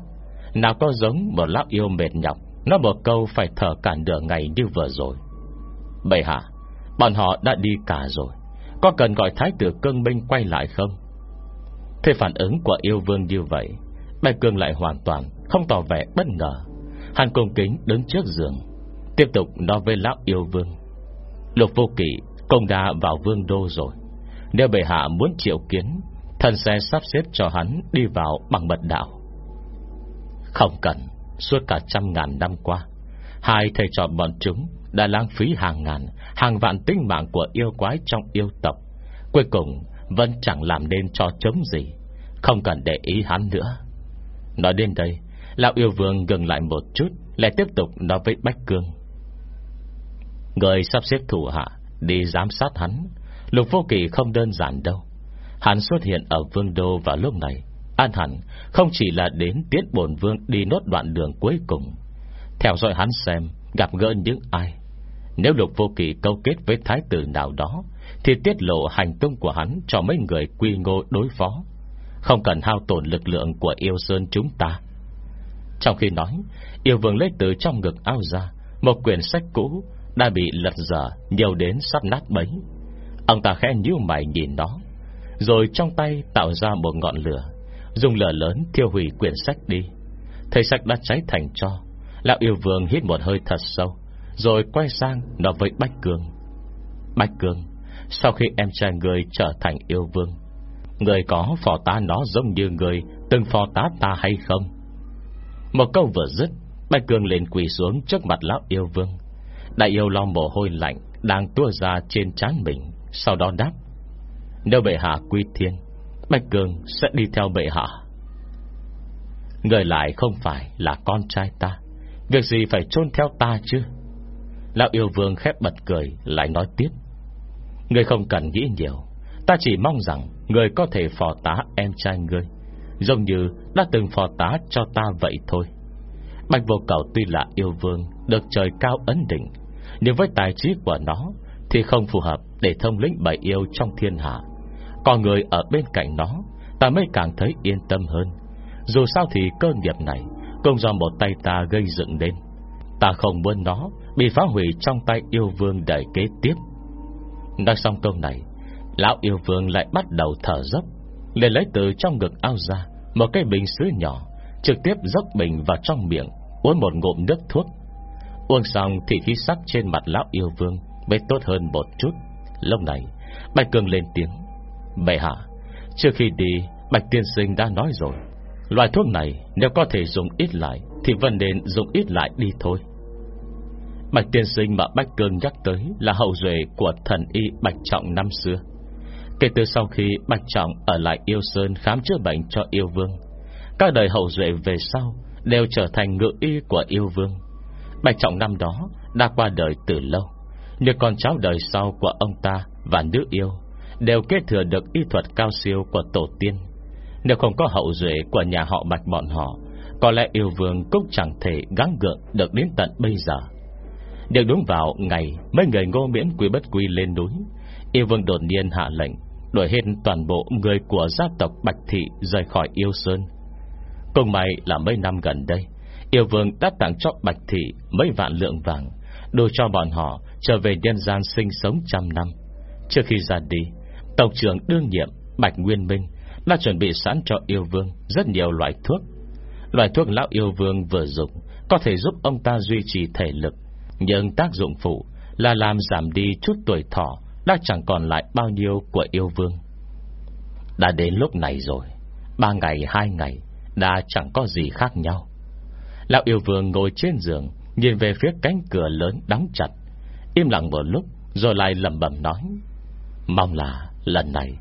Nào có giống một lão yêu mệt nhọc nó một câu phải thở cả nửa ngày như vừa rồi. Bậy hạ, Bọn họ đã đi cả rồi, Có cần gọi thái tử cương binh quay lại không? Thế phản ứng của yêu vương như vậy Bạch Cương lại hoàn toàn Không tỏ vẻ bất ngờ. Hắn cung kính đứng trước giường, Tiếp tục nói với lão yêu vương. Lục vô kỵ, Công đã vào vương đô rồi. Nếu bệ hạ muốn triệu kiến, Thần sẽ sắp xếp cho hắn đi vào bằng mật đạo. Không cần, Suốt cả trăm ngàn năm qua, Hai thầy trò bọn chúng Đã lãng phí hàng ngàn, Hàng vạn tinh mạng của yêu quái trong yêu tộc. Cuối cùng, Vẫn chẳng làm nên cho chống gì. Không cần để ý hắn nữa. Nói đến đây, Lão yêu vương ngừng lại một chút, Lại tiếp tục nói với Bách Cương. Người sắp xếp thủ hạ Đi giám sát hắn. Lục vô kỳ không đơn giản đâu. Hắn xuất hiện ở vương đô vào lúc này. An hẳn không chỉ là đến Tiết bổn vương đi nốt đoạn đường cuối cùng. Theo dõi hắn xem, Gặp gỡ những ai. Nếu lục vô kỳ câu kết với thái tử nào đó, Thì tiết lộ hành tung của hắn Cho mấy người quy ngô đối phó. Không cần hao tổn lực lượng Của yêu sơn chúng ta. Trong khi nói, Yêu vương lấy từ trong ngực ao ra Một quyển sách cũ đã bị lật dở, nhiều đến sắp nát bấy. Ông ta khẽ nhíu mày nhìn nó, Rồi trong tay tạo ra một ngọn lửa, Dùng lửa lớn thiêu hủy quyển sách đi. Thầy sách đã cháy thành cho, Lão yêu vương hít một hơi thật sâu, Rồi quay sang nói với Bách Cương. Bách Cương, Sau khi em trai người trở thành yêu vương Người có phò tá nó giống như người Từng phò tá ta hay không? Một câu vừa dứt, Bách Cương lên quỳ xuống trước mặt lão yêu vương. Đại yêu lo mồ hôi lạnh Đang tua ra trên trán mình, Sau đó đáp, Nếu bệ hạ quy thiên, Bạch Cường sẽ đi theo bệ hạ. Người lại không phải là con trai ta, Việc gì phải chôn theo ta chứ? Lão yêu vương khép bật cười, Lại nói tiếp, Người không cần nghĩ nhiều, Ta chỉ mong rằng Người có thể phò tá em trai người Giống như đã từng phò tá cho ta vậy thôi. Bạch vô cầu tuy là yêu vương, Được trời cao ấn định nhưng với tài trí của nó Thì không phù hợp để thông lĩnh bảy yêu trong thiên hạ. Còn người ở bên cạnh nó Ta mới càng thấy yên tâm hơn. Dù sao thì cơ nghiệp này Cũng do một tay ta gây dựng nên, Ta không muốn nó Bị phá hủy trong tay yêu vương đời kế tiếp. Nói xong câu này Lão yêu vương lại bắt đầu thở dốc Để lấy từ trong ngực ao ra Một cái bình sứ nhỏ Trực tiếp dốc bình vào trong miệng Uống một ngụm nước thuốc. Uống xong thì khí sắc trên mặt lão yêu vương Mới tốt hơn một chút. Lúc này, Bạch Cường lên tiếng. Bệ hạ, Trước khi đi, Bạch Tiên Sinh đã nói rồi. Loại thuốc này nếu có thể dùng ít lại Thì vẫn nên dùng ít lại đi thôi. Bạch Tiên Sinh mà Bạch Cường nhắc tới Là hậu duệ của thần y Bạch Trọng năm xưa. Kể từ sau khi Bạch Trọng ở lại Yêu Sơn khám chữa bệnh cho Yêu Vương, Các đời hậu duệ về sau Đều trở thành ngự y của Yêu Vương. Bạch Trọng năm đó Đã qua đời từ lâu. Nhưng con cháu đời sau của ông ta Và nữ yêu Đều kế thừa được y thuật cao siêu của tổ tiên. Nếu không có hậu duệ Của nhà họ Bạch bọn họ, Có lẽ yêu vương cũng chẳng thể gắng gượng Được đến tận bây giờ. Được đúng vào ngày Mấy người ngô miễn quý bất quy lên núi, Yêu vương đột nhiên hạ lệnh, Đuổi hết toàn bộ người của gia tộc Bạch Thị Rời khỏi yêu sơn. Cùng may là mấy năm gần đây Yêu vương đã tặng cho Bạch Thị Mấy vạn lượng vàng, đồ cho bọn họ trở về nhân gian sinh sống trăm năm. Trước khi ra đi Tổng trưởng đương nhiệm Bạch Nguyên Minh Đã chuẩn bị sẵn cho yêu vương Rất nhiều loại thuốc. Loại thuốc lão yêu vương vừa dùng Có thể giúp ông ta duy trì thể lực, Nhưng tác dụng phụ Là làm giảm đi chút tuổi thọ Đã chẳng còn lại bao nhiêu của yêu vương. Đã đến lúc này rồi, Ba ngày, hai ngày Đã chẳng có gì khác nhau. Lão yêu vương ngồi trên giường, Nhìn về phía cánh cửa lớn đóng chặt. Im lặng một lúc, Rồi lại lầm bầm nói, Mong là lần này,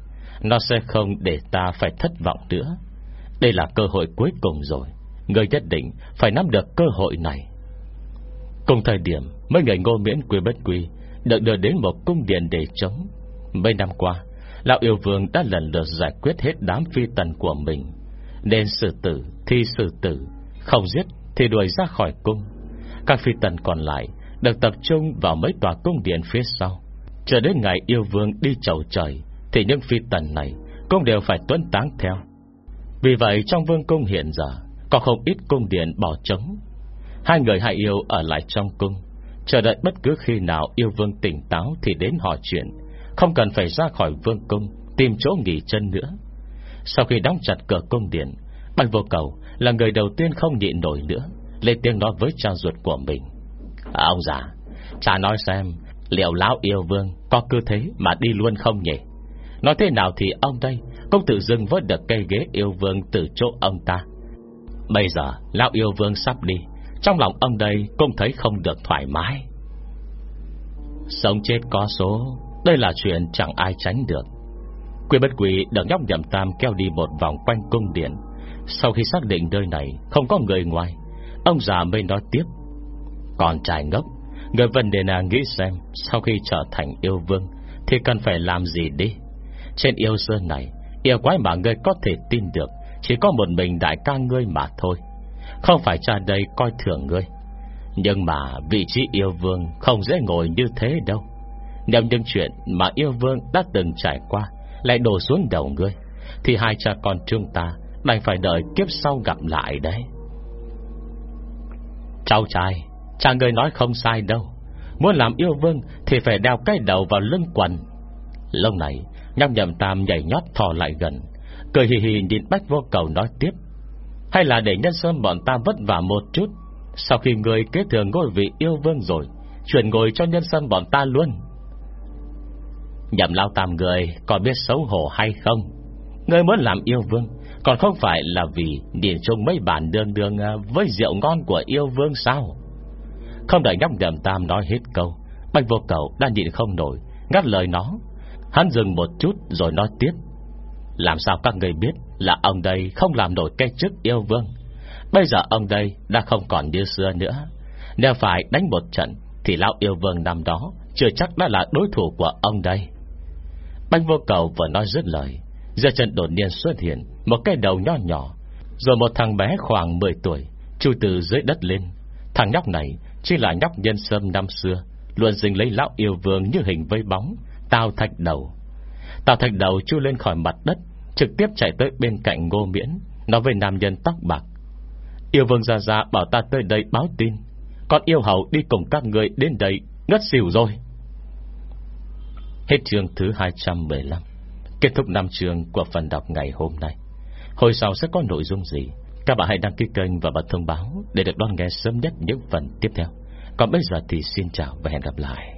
Nó sẽ không để ta phải thất vọng nữa. Đây là cơ hội cuối cùng rồi, Người nhất định phải nắm được cơ hội này. Cùng thời điểm, Mấy người ngô miễn quy bất quy Được đưa đến một cung điện để chống. Mấy năm qua, Lão yêu vương đã lần lượt giải quyết hết đám phi tần của mình. Nên xử tử Thì xử tử, Không giết thì đuổi ra khỏi cung. Các phi tần còn lại Được tập trung vào mấy tòa cung điện phía sau. Chờ đến ngày yêu vương đi chầu trời, Thì những phi tần này Cũng đều phải tuấn táng theo. Vì vậy trong vương cung hiện giờ, Có không ít cung điện bỏ trống. Hai người hai yêu ở lại trong cung, Chờ đợi bất cứ khi nào yêu vương tỉnh táo Thì đến hỏi chuyện. Không cần phải ra khỏi vương cung, Tìm chỗ nghỉ chân nữa. Sau khi đóng chặt cửa cung điện, Bạch vô cầu là người đầu tiên không nhịn nổi nữa Lên tiếng nói với cha ruột của mình. À, Ông già Cha nói xem Liệu lão yêu vương Có cơ thế mà đi luôn không nhỉ? Nói thế nào thì ông đây Cũng tự dưng vớt được cây ghế yêu vương Từ chỗ ông ta. Bây giờ lão yêu vương sắp đi Trong lòng ông đây cũng thấy không được thoải mái. Sống chết có số Đây là chuyện chẳng ai tránh được. Quy bất quỷ được nhóc nhậm tam kéo đi một vòng quanh cung điện sau khi xác định nơi này, Không có người ngoài, Ông già mới nói tiếp. Còn trai ngốc, Người vấn đề là nghĩ xem Sau khi trở thành yêu vương Thì cần phải làm gì đi. Trên yêu sơn này, Yêu quái mà ngươi có thể tin được Chỉ có một mình đại ca ngươi mà thôi, Không phải cha đây coi thường ngươi. Nhưng mà vị trí yêu vương Không dễ ngồi như thế đâu. Nếu những chuyện mà yêu vương đã từng trải qua Lại đổ xuống đầu ngươi, Thì hai cha con chúng ta Đành phải đợi kiếp sau gặp lại đấy. Cháu trai Cha người nói không sai đâu. Muốn làm yêu vương Thì phải đeo cái đầu vào lưng quần. Lâu này Nhâm nhầm tam nhảy nhót thò lại gần. Cười hì hì nhìn bách vô cầu nói tiếp. Hay là để nhân sơn bọn ta vất vả một chút. Sau khi người kế thừa ngôi vị yêu vương rồi, Chuyển ngồi cho nhân sơn bọn ta luôn. Nhậm lao tam người Có biết xấu hổ hay không? Người muốn làm yêu vương còn không phải là vì Điền chung mấy bản đường đường à, Với rượu ngon của yêu vương sao? Không đợi nhóc nhầm tam nói hết câu, Bạch vô cầu đã nhịn không nổi, Ngắt lời nó. Hắn dừng một chút rồi nói tiếp. Làm sao các người biết là ông đây Không làm nổi cái chức yêu vương? Bây giờ ông đây đã không còn như xưa nữa. Nếu phải đánh một trận, Thì lão yêu vương năm đó Chưa chắc đã là đối thủ của ông đây. Banh vô cầu vừa nói dứt lời Giờ chân đột nhiên xuất hiện Một cái đầu nho nhỏ, Rồi một thằng bé khoảng 10 tuổi, Chui từ dưới đất lên. Thằng nhóc này chỉ là nhóc nhân sâm năm xưa, Luôn dình lấy lão yêu vương như hình vây bóng, Tào thạch đầu. Tào thạch đầu chui lên khỏi mặt đất, Trực tiếp chạy tới bên cạnh ngô miễn, Nói với nam nhân tóc bạc. Yêu vương ra ra bảo ta tới đây báo tin, con yêu hầu đi cùng các người đến đây Ngất xỉu rồi. Hết chương thứ 215 Kết thúc năm chương của phần đọc ngày hôm nay. Hồi sau sẽ có nội dung gì? Các bạn hãy đăng ký kênh và bật thông báo Để được đón nghe sớm nhất những phần tiếp theo. Còn bây giờ thì xin chào và hẹn gặp lại.